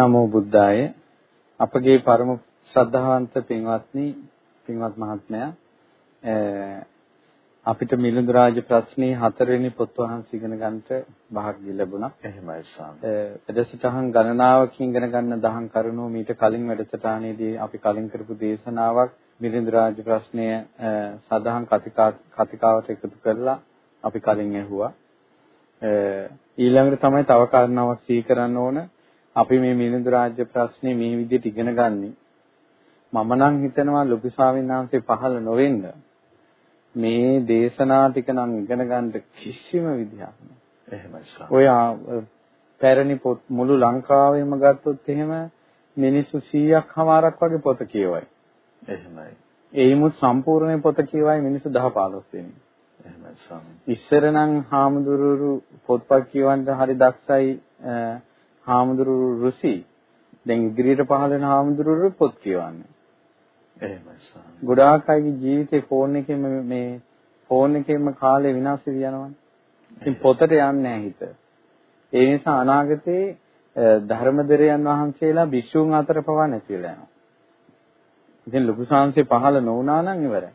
නමෝ බුද්දාය අපගේ ಪರම ශ්‍රද්ධාවන්ත පින්වත්නි පින්වත් මහත්මයා අපිට මිලිඳු රාජ ප්‍රශ්නේ හතරවෙනි පොත් වහන්සේ ඉගෙන ගන්නට භාග්‍ය ලැබුණා. එහෙමයි ස්වාමී. වැඩසටහන් ගණනාවකින් ඉගෙන ගන්න දහම් කරුණු මීට කලින් වැඩසටහනේදී අපි කලින් කරපු දේශනාවක් මිලිඳු රාජ ප්‍රශ්නය සදාහන් කතිකාවට එකතු කරලා අපි කලින් ඇහුවා. ඊළඟට තමයි තව කාරණාවක් සිහි කරන්න ඕන. අපි මේ මිලිඳු රාජ්‍ය ප්‍රශ්නේ මේ විදිහට ඉගෙන ගන්නේ මම නම් හිතනවා ලොකු ස්වාමීන් වහන්සේ පහළ නොවෙන්න මේ දේශනා ටික නම් ඉගෙන ගන්න කිසිම විදිහක් නෑ. එහෙමයි සර්. ඔය පැරණි පොත් මුළු ලංකාවෙම ගත්තොත් එහෙම මිනිස්සු 100ක් හමාරක් වගේ පොත කියවයි. එහෙමයි. ඒමුත් සම්පූර්ණ පොත කියවයි මිනිස්සු 10 15 දෙනෙක්. එහෙමයි ස්වාමී. ඉස්සර නම් හාමුදුරුවෝ පොත්පත් කියවන්න හරි දක්ෂයි හාමුදුරුවෝ රුසි. දැන් ඉදිරියට පහළ වෙන හාමුදුරුවෝ පොත් කියවන්නේ. එහෙමයි ස්වාමී. ගොඩාක් අයගේ ජීවිතේ ෆෝන් එකෙම මේ ෆෝන් එකෙම කාලේ විනාශ වෙ යනවනේ. ඉතින් පොතට යන්නේ නැහැ හිත. ඒ නිසා අනාගතේ ධර්මදරයන් වහන්සේලා භික්ෂුන් අතර පවා නැතිලා යනවා. ඉතින් ලොකු සංසේ පහළ නොවුනා නම් ඉවරයි.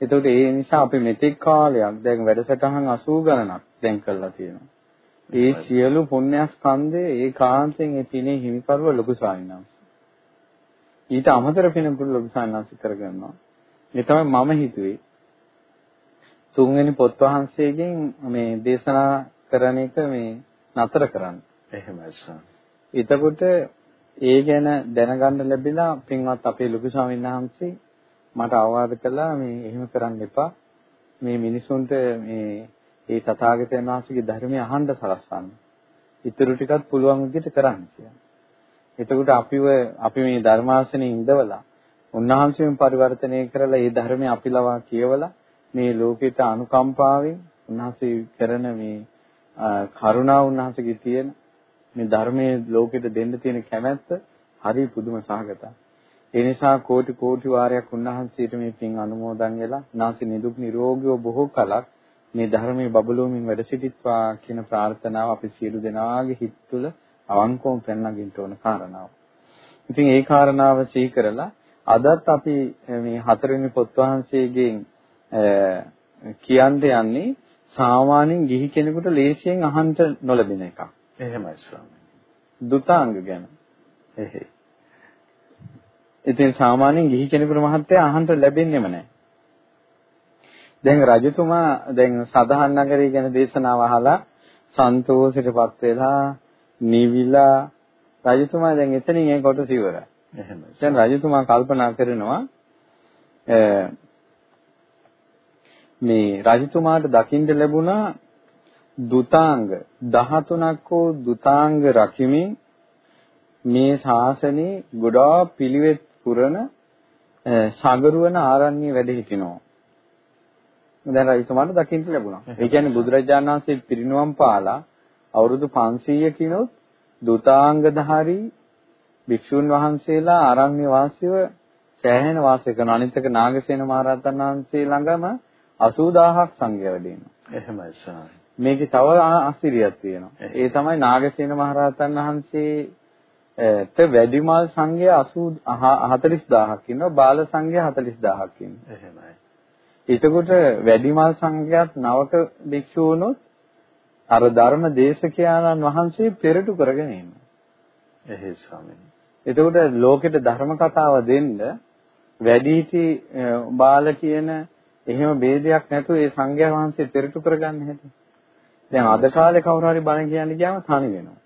එතකොට ඒ නිසා අපි මෙතෙක් කාලයක් දැන් වැඩසටහන් 80 ගණනක් දැන් කරලා තියෙනවා. ඒ සියලු පුණ්‍යස්කන්ධය ඒකාන්තයෙන් ඒ පිනේ හිමිකරුව ලොකු වහන්සේ. ඊට අමතර පිනකුළු ලොකු සාන්නාසි කරගන්නවා. මේ තමයි මම හිතුවේ. තුන්වෙනි පොත් වහන්සේගෙන් මේ දේශනා කරන එක මේ නතර කරන්න. එහෙමයි සර්. එතකොට ඒ ගැන දැනගන්න ලැබිලා පින්වත් අපේ ලොකු ස්වාමීන් වහන්සේ මට අවවාද කළා මේ එහෙම කරන්න එපා. මේ මිනිසුන්ට මේ ඒ තථාගතයන් වහන්සේගේ ධර්මය අහන්න සලස්වන්න. ඊටු ටිකත් පුළුවන් විදිහට කරන්න කියලා. එතකොට අපිව අපි මේ ධර්මාසනේ ඉඳවලා උන්වහන්සේම පරිවර්තනය කරලා මේ ධර්මය අපි ලවා කියවලා මේ ලෝකෙට අනුකම්පාවෙන් උන්වහන්සේ කරන මේ කරුණාව උන්වහන්සේගේ තියෙන මේ ධර්මයේ ලෝකෙට දෙන්න තියෙන කැමැත්ත හරි පුදුම සහගතයි. ඒ නිසා කෝටි කෝටි වාරයක් උන්වහන්සේට මේ පින් අනුමෝදන් වෙලා උන්වහන්සේ නිදුක් නිරෝගීව බොහෝ කලක් මේ ධර්මයේ බබළුවමින් වැඩ සිටිත්වා කියන ප්‍රාර්ථනාව අපි සියලු දෙනාගේ හිත් තුළ අවංකවම පෙන්වගින්න ඕන කාරණාව. ඉතින් ඒ කාරණාව සිහි කරලා අදත් අපි මේ හතරවෙනි පොත් වහන්සේගෙන් කියන්න යන්නේ සාමාන්‍යයෙන් ගිහි කෙනෙකුට ලේසියෙන් අහන්න නොලැබෙන එකක්. එහෙමයි ස්වාමී. දුතාංග ගැන. එහෙයි. ඉතින් සාමාන්‍යයෙන් ගිහි කෙනෙකුට මහත්තයා අහන්න ලැබෙන්නේම නැහැ. දැන් රජතුමා දැන් සදහන් නගරය ගැන දේශනාව අහලා සන්තෝෂයටපත් වෙලා නිවිලා රජතුමා දැන් එතනින් ඒ කොටස ඉවරයි. එහෙමයි. දැන් රජතුමා කල්පනා කරනවා මේ රජතුමාට දකින්න ලැබුණා දුතාංග 13ක් හෝ දුතාංග රකිමින් මේ ශාසනේ ගොඩාක් පිළිවෙත් පුරන සගරුවන ආරණ්‍ය වැඩ හිටිනවා. දැන් රජතුමාට දකින්න ලැබුණා. ඒ කියන්නේ බුදුරජාණන් වහන්සේ පිරිනුවම් පාලා අවුරුදු 500කිනොත් දුතාංගධාරී භික්ෂුන් වහන්සේලා ආරණ්‍ය වාසීව සෑහෙන වාසය කරන අනිත් එක නාගසේන මහරහතන් වහන්සේ ළඟම 80000ක් සංඝයා වැඩ ඉන්නවා. එහෙමයි සාරයි. මේකේ තව අස්තිරියක් තියෙනවා. ඒ තමයි නාගසේන මහරහතන් වහන්සේට වැඩිමල් සංඝයා 40000ක් ඉන්නවා. බාල සංඝයා 40000ක් ඉන්නවා. එහෙමයි. එතකොට වැඩිමල් සංඝයාත් නවක භික්ෂූනොත් අර ධර්ම දේශකයාණන් වහන්සේ පෙරටු කරගෙන ඉන්නවා. එහේ ස්වාමීනි. එතකොට ලෝකෙට ධර්ම කතාව දෙන්න වැඩිහිටි බාල කියන එහෙම ભેදයක් නැතුව ඒ සංඝයා වහන්සේ පෙරටු කරගන්න හැටි. දැන් අද කාලේ කවුරු හරි බණ කියන්න ගියාම තනි වෙනවා.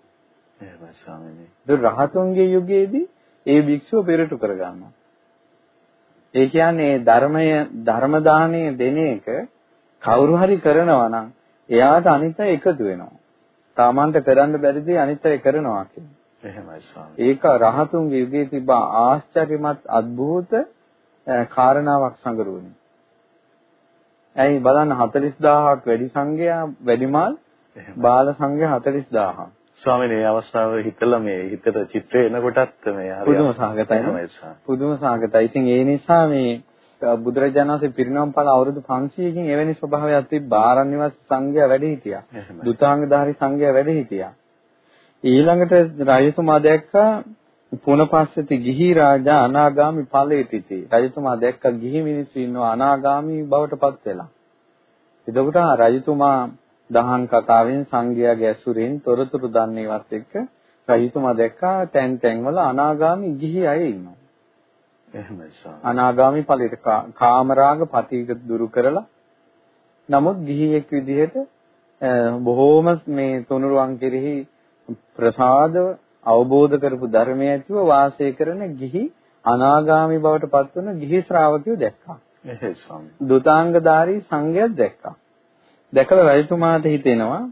එහෙමයි ස්වාමීනි. ඒක රහතුන්ගේ යුගයේදී ඒ භික්ෂුව පෙරටු කරගන්නවා. ඒ කියන්නේ ධර්මය ධර්ම දාණය දෙන එක කවුරු හරි කරනවා නම් එයාට අනිත් අය එකතු වෙනවා. තමන්ට කරන්න බැරි දේ අනිත් අය කරනවා කියන්නේ. එහෙමයි ස්වාමී. ඒක රහතුන්ගේ යුගයේ තිබා ආශ්චර්යමත් අద్භූත කාරණාවක් සංගරුවනේ. ඇයි බලන්න 40000ක් වැඩි සංඝයා වැඩිමල් බාල සංඝයා 40000ක්. ස්වාමීනි මේ අවස්ථාව හිතලා මේ හිතට චිත්‍රය එනකොටත් මේ හරි පුදුම සහගතයි. පුදුම සහගතයි. ඉතින් ඒ නිසා මේ බුදුරජාණන් වහන්සේ පිරිනවම් පාල අවුරුදු 500කින් එවැනි ස්වභාවයක් තිබ්බා ආරණ්‍යවාසී සංඝයා වැඩ හිටියා. දුතාංගධාරී සංඝයා වැඩ හිටියා. ඊළඟට රජතුමා දැක්කා පුනපස්සති ගිහි රාජා අනාගාමි ඵලෙතිති. රජතුමා දැක්ක ගිහි මිනිස්සු ඉන්නවා අනාගාමි බවට පත් වෙලා. එතකොට රජතුමා දහම් කතාවෙන් සංඝයාගේ ඇසුරෙන් තොරතුරු දන්නේවත් එක්ක රජතුමා දැක්කා තැන් තැන් වල අනාගාමි ගිහි අය ඉන්නවා. එහෙමයි. අනාගාමි ඵලයට කාමරාග පටිග දුරු කරලා නමුත් ගිහියෙක් විදිහට බොහෝම මේ තුනුරුවන් කෙරෙහි ප්‍රසාදව අවබෝධ කරපු ධර්මය ඇතුව වාසය කරන ගිහි අනාගාමි බවට පත්වන ගිහි ශ්‍රාවකයෝ දැක්කා. එහෙයි ස්වාමී. දුතාංගධාරී සංඝයාත් දැක්කා. දැකලා රජතුමාට හිතෙනවා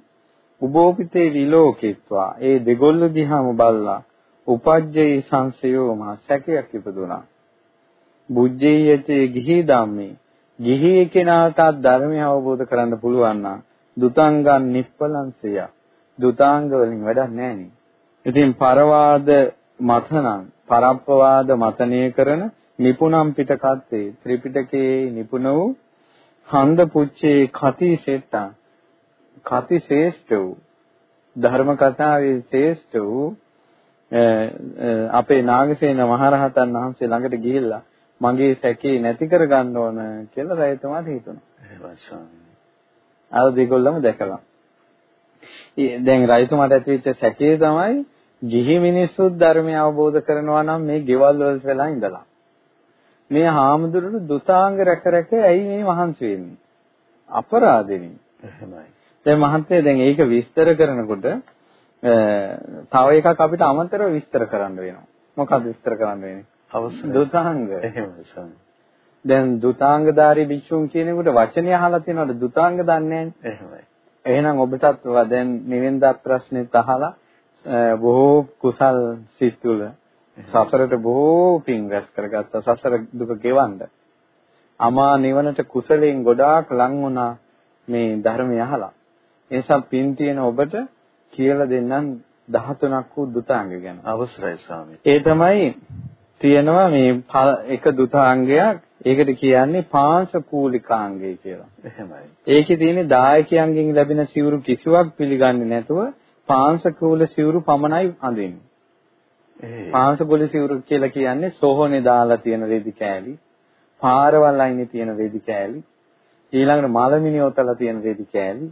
උබෝපිතේ විලෝකිත්වා ඒ දෙගොල්ල දිහාම බල්ලා උපජ්ජේ සංසයෝ මා සැකයක් ඉපදුනා. බුද්ධියතේ ගිහි ධම්මේ ගිහි කෙනාට ධර්මය අවබෝධ කරන්න පුළුවන් නම් දුතාංගන් නිප්පලංසය දුතාංග වලින් වැඩක් නැහැ නේ. ඉතින් පරවාද මතනම් පරප්පවාද මතනය කරන නිපුණම් පිටකත්තේ ත්‍රිපිටකයේ නිපුණ වූ හන්ද පුච්චේ කති සෙට්ටා කති ශ්‍රේෂ්ඨ වූ ධර්ම කතාවේ ශ්‍රේෂ්ඨ වූ අපේ නාගසේන මහරහතන් වහන්සේ ළඟට ගිහිල්ලා මගේ සැකේ නැති කර ගන්න ඕන කියලා රජතුමාට හිතුණා. අර දෙගොල්ලම දැකලා. දැන් රජතුමාට ඇතිවෙච්ච සැකේ තමයි ගිහි මිනිස්සුත් ධර්මය අවබෝධ කරනවා නම් මේ ගෙවල් වලට වෙලා ඉඳලා. මේ හාමුදුරුවෝ දුතාංග රැක රැක ඇයි මේ මහන්සි වෙන්නේ? අපරාධෙනි. එහෙමයි. දැන් මහත්තයා දැන් ඒක විස්තර කරනකොට තව එකක් අපිට අමතරව විස්තර කරන්න වෙනවා. මොකක්ද විස්තර කරන්න වෙන්නේ? අවශ්‍ය දුතාංග. එහෙමයි. දැන් දුතාංගධාරී භික්ෂුන් කියනකොට වචනේ අහලා තියෙනවද දුතාංග දන්නේ නැහැ. එහෙමයි. එහෙනම් ඔබටත් දැන් නිවෙන්ද ප්‍රශ්නෙත් අහලා බොහෝ කුසල් සිත් තුළ සසරට බොහෝ පින් රැස් කරගත්ත සසර දුක ගෙවන්න. අමා නිවනට කුසලයෙන් ගොඩාක් ලං වුණා මේ ධර්මය අහලා. ඒ නිසා පින් තියෙන ඔබට කියලා දෙන්නම් 13ක් වූ දුතාංග ගැන. අවසරයි ස්වාමී. ඒ තමයි තියෙනවා මේ එක දුතාංගයක් ඒකට කියන්නේ පාංශකූලිකාංගය කියලා. එහෙමයි. ඒකේ තියෙන දායකයන්ගෙන් ලැබෙන සිවුරු කිසිවක් පිළිගන්නේ නැතුව පාංශකූල සිවුරු පමණයි අඳින්නේ. පාංශකූල සිවුරු කියලා කියන්නේ සෝහනේ දාලා තියෙන රෙදි කෑලි, පාරවල් අයිනේ තියෙන රෙදි කෑලි, ඊළඟට මලමිනි ඔතලා තියෙන රෙදි කෑලි,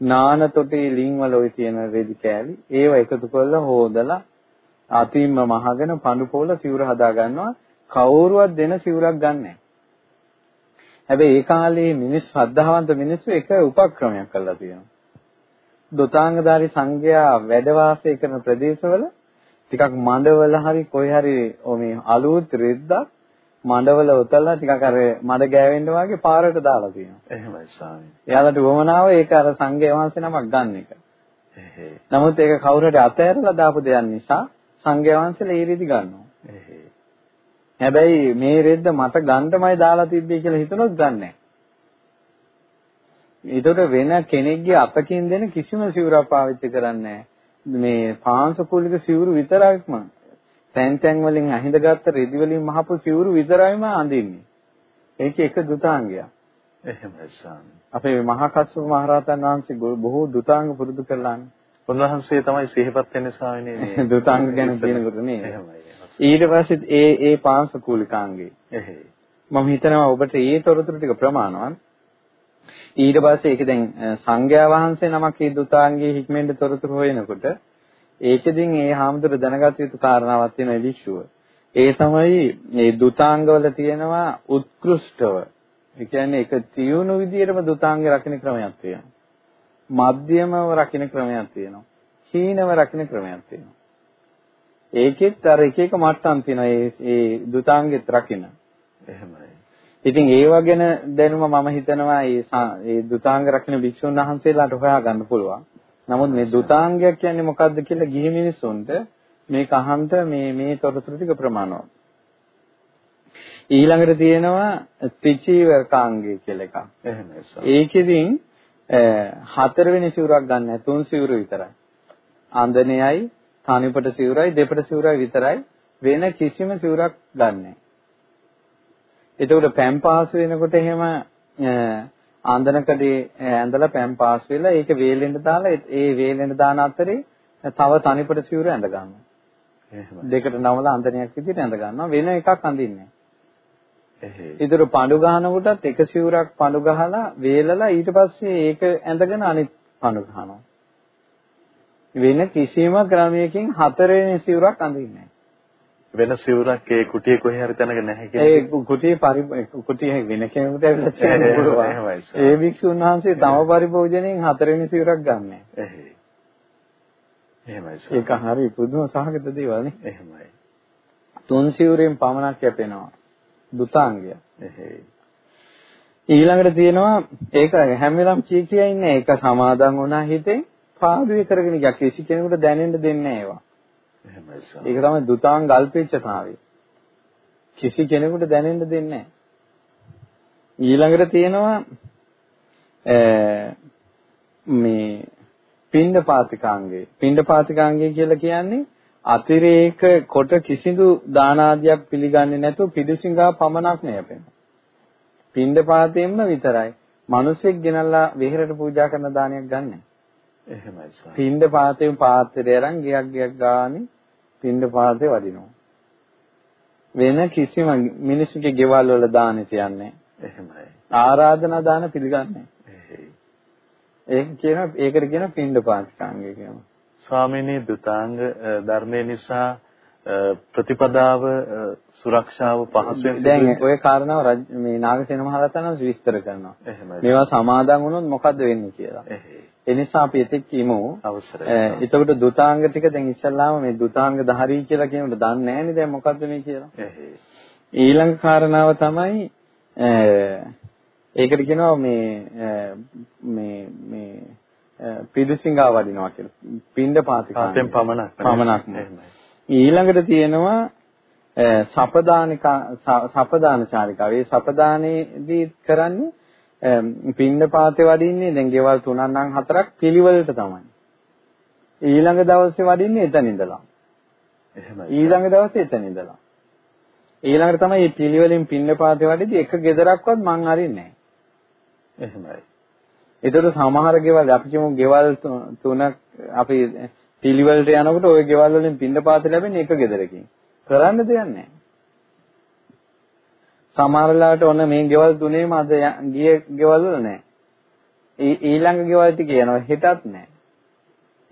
නාන තොටේ ලිං වල ඔය තියෙන රෙදි කෑලි, ඒව එකතු කරලා හොදලා අතින්ම මහගෙන පඳු පොළ සිවුර හදා ගන්නවා කවුරුවත් දෙන සිවුරක් ගන්නෑ. හැබැයි ඒ කාලේ මිනිස් ශ්‍රද්ධාවන්ත මිනිස්සු එක උපක්‍රමයක් කළා තියෙනවා. දොතාංගධාරී සංඝයා වැඩ වාසය කරන ප්‍රදේශවල ටිකක් මඩවල හරි කොයි හරි මේ අලුත් රෙද්දක් මඩවල උතලා ටිකක් අර මඩ ගෑවෙන්න වගේ පාරට දාලා තියෙනවා. එහෙමයි ස්වාමී. එයාලට වමනාව ඒක අර සංඝයා වහන්සේ නමක් ගන්න එක. නමුත් ඒක කවුරු හරි අතෑරලා දාපු දෙයක් නිසා සංඝයා වහන්සේලා ඒ රීති ගන්නවා. හැබැයි මේ රෙද්ද මට ගන්නමයි දාලා තිබ්බේ කියලා හිතනොත් ගන්නෑ. ඒතකොට වෙන කෙනෙක්ගේ අතකින් දෙන කිසිම සිවුරක් පාවිච්චි කරන්නේ මේ පාංශකූලික සිවුරු විතරක්ම තැන් තැන් වලින් අහිඳගත්ත රෙදි වලින් මහපු සිවුරු විතරයිම අඳින්නේ. ඒක එක දුතාංගයක්. එහෙමයි ස්වාමී. අපේ මහා කස්සප මහරහතන් වහන්සේ බොහෝ දුතාංග පුරුදු කළානේ. උන්වහන්සේ තමයි සිහිපත් වෙන්නේ ස්වාමීනි මේ දුතාංග ගැන කියනකොට නේ. එහෙමයි. ඊට පස්සේ ඒ ඒ පාංශකූලිකාංගේ. එහෙයි. මම හිතනවා ඔබට ඒ තොරතුරු ටික ප්‍රමාණවත්. ඊට පස්සේ ඒක දැන් සංඝයා වහන්සේ නමක් මේ දුතාංගයේ හික්මෙන්ද තොරතුරු හොයනකොට ඒකෙදින් ඒ හාමුදුර දැනගත යුතු කාරණාවක් තියෙනවා විශ්ව. ඒ තමයි මේ දුතාංගවල තියෙනවා උත්කෘෂ්ඨව. ඒ කියන්නේ ඒක තියුණු විදියටම දුතාංග රකින්න ක්‍රමයක් තියෙනවා. මධ්‍යමව රකින්න ක්‍රමයක් තියෙනවා. හීනව රකින්න ක්‍රමයක් තියෙනවා. ඒකෙත් අර එක එක මට්ටම් තියෙනවා ඒ ඒ දුතාංගෙත් රකින්න. එහෙමයි. ඉතින් ඒව ගැන දැනුම මම හිතනවා මේ ඒ දුතාංග රකින්න භික්ෂුන් වහන්සේලාට හොයාගන්න පුළුවන්. නමුත් මේ දුතාංගයක් කියන්නේ මොකක්ද කියලා ගිහි මිනිසුන්ට මේක අහන්ත මේ මේ තොරතුරු ටික ප්‍රමාණවත්. ඊළඟට තියෙනවා ත්‍රිචීවකාංගය කියලා එකක්. එහෙමයි. ඒකෙදින් හතරවෙනි සිවුරක් ගන්න නැහැ තුන් සිවුරු විතරයි. ආන්දනයයි, තනිපට සිවුරයි, දෙපට සිවුරයි විතරයි වෙන කිසිම සිවුරක් ගන්න නැහැ. එතකොට පැම් පාස් වෙනකොට එහෙම ආන්දනකඩේ ඇඳලා පැම් පාස් වෙලා ඒක වේලෙන්න දාලා ඒ වේලෙන්න දාන අතරේ තව තනිපට සිවුර ඇඳ ගන්නවා. දෙකට නවලා අන්දනයක් විදිහට ඇඳ ගන්නවා. වෙන එකක් අඳින්නේ එහෙයි. ඒතර පඳු ගහනකොටත් එක සිවුරක් පඳු ගහලා වේලලා ඊට පස්සේ ඒක ඇඳගෙන අනිත් පඳු ගහනවා. වෙන කිසිම ක්‍රමයකින් හතරවෙනි සිවුරක් අඳින්නේ වෙන සිවුරක් ඒ කුටියේ කොහේ හරි තැනක නැහැ ඒ කුටියේ පරි කුටියේ වෙන කෙනෙකුට ඇවිල්ලා තියෙන්න පුළුවන්. ඒ භික්ෂුන් වහන්සේ තම පරිභෝජනයෙන් හතරවෙනි සිවුරක් ගන්නෑ. එහෙයි. එහෙමයි සර්. ඒක හරි පුදුම සහගත දේවල් නේ. එහෙමයි. තුන් සිවුරෙන් පමණක් යැපෙනවා. දුතාංගය. එහෙයි. ඊළඟට තියෙනවා ඒක හැම වෙලම් කී කියා ඉන්නේ ඒක සමාදන් වුණා හිතෙන් පාඩුවේ කරගෙන ගියා කිසි කෙනෙකුට දැනෙන්න දෙන්නේ නැහැ ඒවා. එහෙමයි සර්. ඒක තමයි දුතාංග අල්පේච්ඡතාවය. කිසි කෙනෙකුට දැනෙන්න දෙන්නේ නැහැ. ඊළඟට තියෙනවා මේ පින්ඩ පාතිකාංගය. පින්ඩ පාතිකාංගය කියලා කියන්නේ අතිරේක කොට කිසිදු දාන ආදියක් පිළිගන්නේ නැතුව පිළිසිඟා පමණක් නෑපෙන. පින්ඩ පාතයෙන්ම විතරයි. මිනිසෙක් ගෙනල්ලා විහෙරට පූජා කරන දානයක් ගන්නෑ. එහෙමයි සර්. පින්ඩ පාතයෙන් පාත්‍රය අරන් ගියක් ගියක් ගානේ පින්ඩ පාතේ වදිනවා. වෙන කිසිම මිනිසුන්ගේ ගෙවල් වල දාන තියන්නේ එහෙමයි. ආරාධනා දාන පිළිගන්නේ. ඒක කියන ඒකට කියන පින්ඩ පාතිකාංගය කියනවා. ස්වාමීනි දුතාංග ධර්මයේ නිසා ප්‍රතිපදාව සුරක්ෂාව පහසුවෙන් දැන් ඔය කාරණාව මේ නාගසේන මහරහතන් වහන්සේ විස්තර කරනවා. මේවා සමාදන් වුණොත් මොකද්ද වෙන්නේ කියලා. එහෙයි. ඒ නිසා අපි එතෙක් කියමු. අවසරයි. එතකොට දුතාංග ටික දැන් ඉස්සල්ලාම මේ දුතාංග ධාරී කියලා කියනකොට දන්නේ නැහැනේ දැන් මොකද්ද මේ කියලා. ඊළඟ කාරණාව තමයි ඒකට කියනවා මේ මේ මේ පිදුසිංගා වඩිනවා කියලා. පින්ඩ පාතිකා. පාතෙන් පමණක්. පමණක්. ඊළඟට තියෙනවා සපදානිකා සපදානචාරිකාව. ඒ සපදානේදී කරන්නේ පින්ඩ පාතේ වඩින්නේ දැන් ගෙවල් තුනක් නම් හතරක් පිළිවෙලට තමයි. ඊළඟ දවසේ වඩින්නේ එතන ඉඳලා. එහෙමයි. ඊළඟ දවසේ එතන ඉඳලා. ඊළඟට තමයි මේ පිළිවෙලින් පින්ඩ පාතේ වඩිදී එක ගෙදරක්වත් මං අරින්නේ නැහැ. එහෙමයි. ඒතර සමහර ගෙවල් අපි කියමු ගෙවල් තුනක් අපි පිළිවෙලට යනකොට ওই ගෙවල් වලින් පින්ඩපාත ලැබෙන්නේ එක ගෙදරකින්. කරන්න දෙයක් නැහැ. සමහර වෙලාවට ඔන්න මේ ගෙවල් තුනේම අද ගිය ගෙවල් වල නැහැ. ඊළඟ ගෙවල් ටික යනවා හෙටත් නැහැ.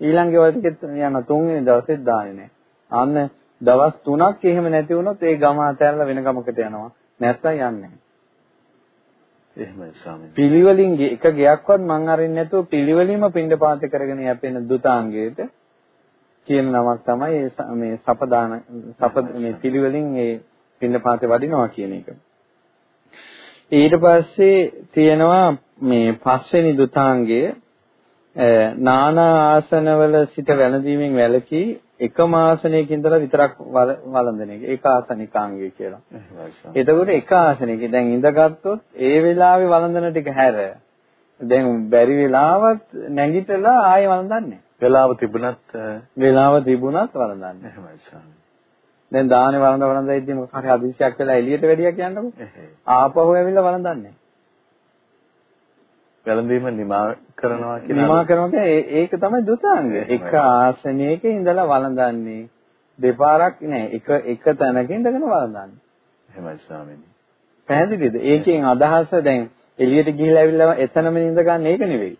ඊළඟ ගෙවල් ටිකෙත් යන තුන්වෙනි දවසෙත් දාන්නේ නැහැ. අන්න දවස් 3ක් එහෙම නැති වුණොත් ඒ ගම අතහැරලා වෙන ගමකට යනවා. නැත්තම් යන්නේ නැහැ. එහෙමයි ස්වාමීනි. පිළිවෙලින් එක ගයක්වත් මං අරින්නේ නැතුව පිළිවෙලින්ම පින්ඩපාත කරගෙන යැපෙන දුතාංගයට කියන නමක් තමයි මේ සපදාන සප මේ පිළිවෙලින් මේ පින්ඩපාතේ වඩිනවා කියන එක. ඊට පස්සේ තියෙනවා මේ පස්වෙනි දුතාංගය නානා ආසනවල සිට වැළඳීමෙන් වැළකී එකම ආසනයක ඉඳලා විතරක් වළඳන එක. ඒක ආසනිකාංගය කියලා. එතකොට එක ආසනයක දැන් ඉඳගත්තොත් ඒ වෙලාවේ වළඳන ටික හැර දැන් බැරි වෙලාවත් නැගිටලා ආයෙ වළඳන්නේ. වෙලාව තිබුණත් වෙලාව තිබුණත් වළඳන්නේ. එහෙමයි ස්වාමී. දැන් දානේ වළඳ වළඳ ඉද්දි මොකක් හරි අදිශයක් වෙලා එළියට වැඩියා කියන්නකො. ආපහු ඇවිල්ලා වළඳන්නේ. වැළඳීම නිමා කරනවා කියන නිමා කරනවා ඒක තමයි දුතාංගය. එක ආසනයක ඉඳලා වළඳන්නේ. දෙපාරක් නෑ එක එක තැනක ඉඳගෙන වළඳන්නේ. එහෙමයි ස්වාමීනි. පැහැදිලිද? ඒකෙන් අදහස දැන් එළියට ගිහිලා ඇවිල්ලා එතනම ඉඳ ගන්න ඒක නෙවෙයි.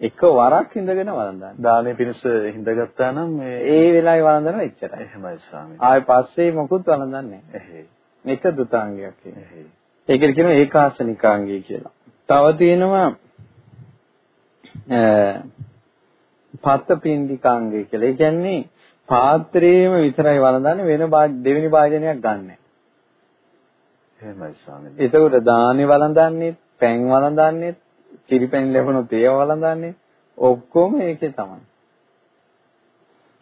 එක වරක් ඉඳගෙන වළඳන්නේ. දානේ පිණිස හිඳගත්තා නම් මේ ඒ වෙලාවේ වළඳනවා එච්චරයි. එහෙමයි ස්වාමීනි. ආයෙ පස්සේ මොකුත් වළඳන්නේ නැහැ. එක දුතාංගයක් ඒක. එහෙයි. ඒකට කියනවා ඒකාසනිකාංගය කියලා. තව තියෙනවා පත්ත පින්ඩිකාංගය කියලා. ඒ කියන්නේ පාත්‍රයේම විතරයි වළඳන්නේ වෙන දෙවෙනි භාජනයක් ගන්නෑ. එහෙමයි ස්වාමීනි. එතකොට දානේ වළඳන්නේ, පැන් වළඳන්නේ, කිරිපැන් ලැබුණොත් ඒව වළඳන්නේ ඔක්කොම ඒකේ තමයි.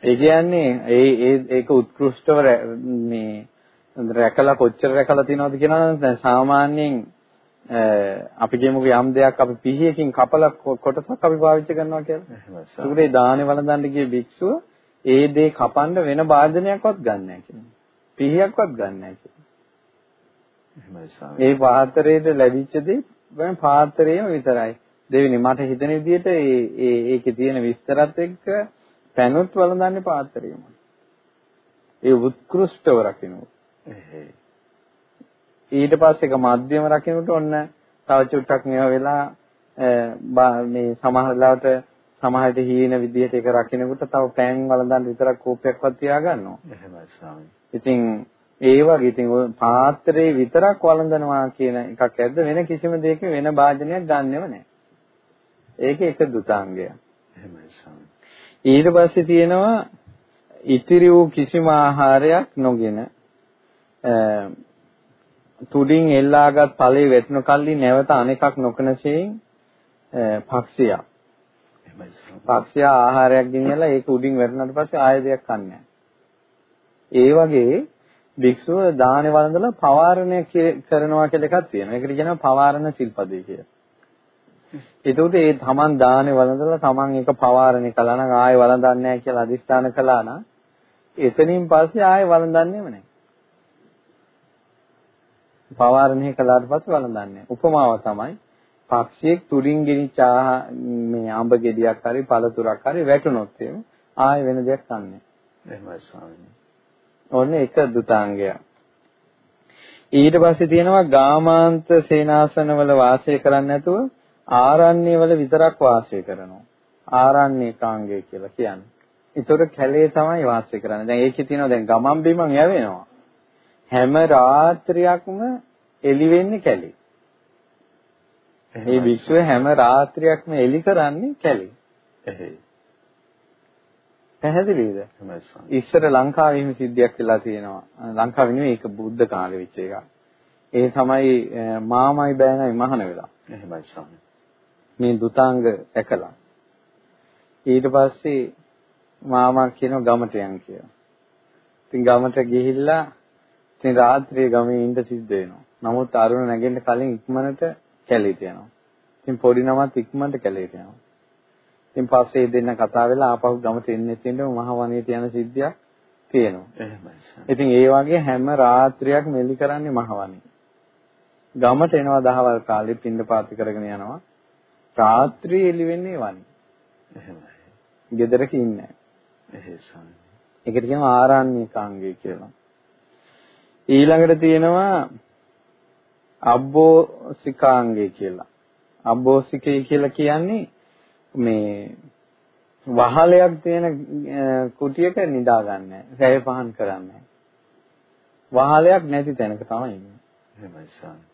ඒ කියන්නේ ඒ ඒ ඒක උත්කෘෂ්ටව මේ රැකලා කොච්චර රැකලා තියනවද කියනවා සාමාන්‍යයෙන් අපි කියමුකෝ යම් දෙයක් අපි පිහියකින් කපලා කොටසක් අපි පාවිච්චි කරනවා කියලා. ඒකට දානේ වළඳන්න ගිය භික්ෂුව ඒ දේ කපන්න වෙන වාදනයක්වත් ගන්න නැහැ කියනවා. පිහියක්වත් ගන්න නැහැ කියනවා. මේ පාත්‍රයේද ලැබිච්ච දේ මම පාත්‍රයේම විතරයි. දෙවෙනි මට හිතෙන විදිහට ඒ ඒ ඒකේ තියෙන විස්තරات එක්ක පැනුත් වළඳන්නේ පාත්‍රයමයි. ඒ උත්කෘෂ්ඨව රකින්නු. ඊට පස්සේ ඒක මධ්‍යම රකින්නට ඔන්න තව චුට්ටක් මේවා වෙලා මේ සමහර ලාවට සමහරට හීන විදිහට ඒක රකින්නකොට තව පෑන් වළඳන් විතරක් කෝපයක්වත් තියාගන්නවා. එහෙමයි ස්වාමී. ඉතින් ඒ වගේ ඉතින් පාත්‍රේ විතරක් වළඳනවා කියන එකක් ඇද්ද වෙන කිසිම දෙයක වෙන භාජනයක් ගන්නෙව නැහැ. ඒකේ එක දුතාංගය. එහෙමයි ස්වාමී. ඊට පස්සේ තියෙනවා ඉතිරි වූ කිසිම ආහාරයක් නොගෙන තුඩින් එල්ලාගත් ඵලයේ වැටුණු කල්ලි නැවත අනෙකක් නොකනසෙයින් පක්ෂියා පක්ෂියා ආහාරයක් ගෙනියලා ඒක උඩින් වැටුණාට පස්සේ ආයෙ දෙයක් කන්නේ ඒ වගේ භික්ෂුව දානේ වළඳලා පවාරණය කරනවා කියලා එකක් තියෙනවා. ඒකට කියනවා පවාරණ සිල්පදේ කියලා. එතකොට ඒ තමන් දානේ වළඳලා තමන් ඒක පවාරණය කළා නම් ආයෙ වළඳන්නේ නැහැ කියලා අදිස්ථාන කළා නම් එතනින් පස්සේ ආයෙ වළඳන්නේම නැහැ. පවාරණය කළාට පස්සේ වළඳන්නේ. උපමාව තමයි පක්ෂියෙක් තුඩින් ගෙනිච්ච මේ අඹ ගෙඩියක් හරි පළතුරක් හරි වැටුනොත් එහෙම ආයෙ වෙන දෙයක් ගන්නෑ. එහෙමයි ස්වාමීනි. ඔන්න එක දුතාංගයක්. ඊට පස්සේ තියෙනවා ගාමාන්ත සේනාසනවල වාසය කරන්නේ නැතුව ආරණ්‍යවල විතරක් වාසය කරනවා. ආරණ්‍යකාංගය කියලා කියන්නේ. ඒතකොට කැලේ තමයි වාසය කරන්නේ. දැන් ඒකේ තියෙනවා දැන් ගමන් බිමන් යවෙනවා. හැම රාත්‍රියක්ම එළි වෙන්නේ කැලේ. මේ විශ්ව හැම රාත්‍රියක්ම එළි කරන්නේ කැලේ. පැහැදිලිද? ඉස්සර ලංකාවේ එහෙම සිද්ධියක් වෙලා තියෙනවා. ලංකාවේ නෙවෙයි ඒක බුද්ධ කාලේ වෙච්ච එකක්. ඒ තමයි මාමයි බෑනයි මහාන වෙලා. එහෙමයි ස්වාමී. මේ දුතාංග දැකලා. ඊට පස්සේ මාමා කියනවා ගමට යන් කියලා. ඉතින් ගමට ගිහිල්ලා ඉතින් රාත්‍රියේ ගමේ ඉඳ සිද්ධ වෙනවා. නමුත් අරුණ නැගෙන්න කලින් ඉක්මනට කැලේට යනවා. ඉතින් පොඩි නමත් ඉක්මනට කැලේට යනවා. ඉතින් පස්සේ දෙන්න කතා වෙලා ආපහු ගමට එන්නේ තියෙනම මහ වනයේට යන සිද්ධියක් තියෙනවා. එහෙමයි. ඉතින් ඒ වගේ හැම රාත්‍රියක් මෙලි කරන්නේ මහ වනයේ. ගමට එනවා දහවල් කාලේ පින්ඳ පාති කරගෙන යනවා. රාත්‍රියේ එළි වෙන්නේ වනයේ. එහෙමයි. ගෙදරක ඉන්නේ නැහැ. එහෙසම්. ඒකට කියනවා ආරණ්‍යකාංගය කියලා. ඊළඟට තියෙනවා අබ්බෝසිකාංගය කියලා. අබ්බෝසිකේ කියලා කියන්නේ මේ වහලයක් තියෙන කුටියක නිදා ගන්න. රැය පහන් කරන්නේ. වහලයක් නැති තැනක තමයි ඉන්නේ. එහෙමයි සාමි.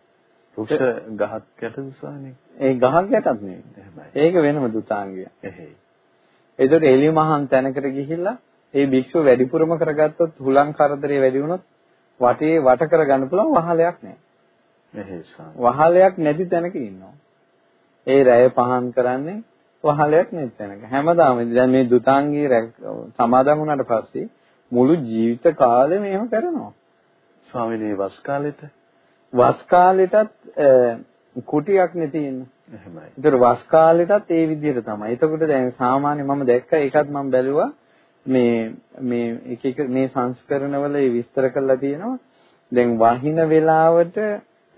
රුක්ෂ ගහක් යටද සාමි? ඒ ගහක් යටත් නෙවෙයි. ඒක වෙනම දුතාංගය. එහෙයි. ඒකට එළිය මහන් තැනකට ගිහිල්ලා ඒ භික්ෂුව වැඩිපුරම කරගත්තොත් හුලං කරදරේ වැඩි වුණොත් වටේ වට කරගන්න පුළුවන් වහලයක් නැහැ. එහෙයි සාමි. වහලයක් නැති තැනක ඉන්නවා. ඒ රැය පහන් කරන්නේ වහලයක් නැති තැනක. හැමදාම දැන් මේ දුතාංගී සමාදන් වුණාට පස්සේ මුළු ජීවිත කාලෙම එහෙම කරනවා. ස්වාමිනේ වස් කාලෙට වස් කාලෙටත් කුටියක් නේ තියෙන්නේ. එහෙමයි. ඒතර වස් කාලෙටත් ඒ විදිහට තමයි. එතකොට දැන් සාමාන්‍ය මම දැක්ක ඒකත් මම බැලුවා මේ මේ එක එක මේ සංස්කරණවල විස්තර කරලා තියෙනවා. දැන් වහින වෙලාවට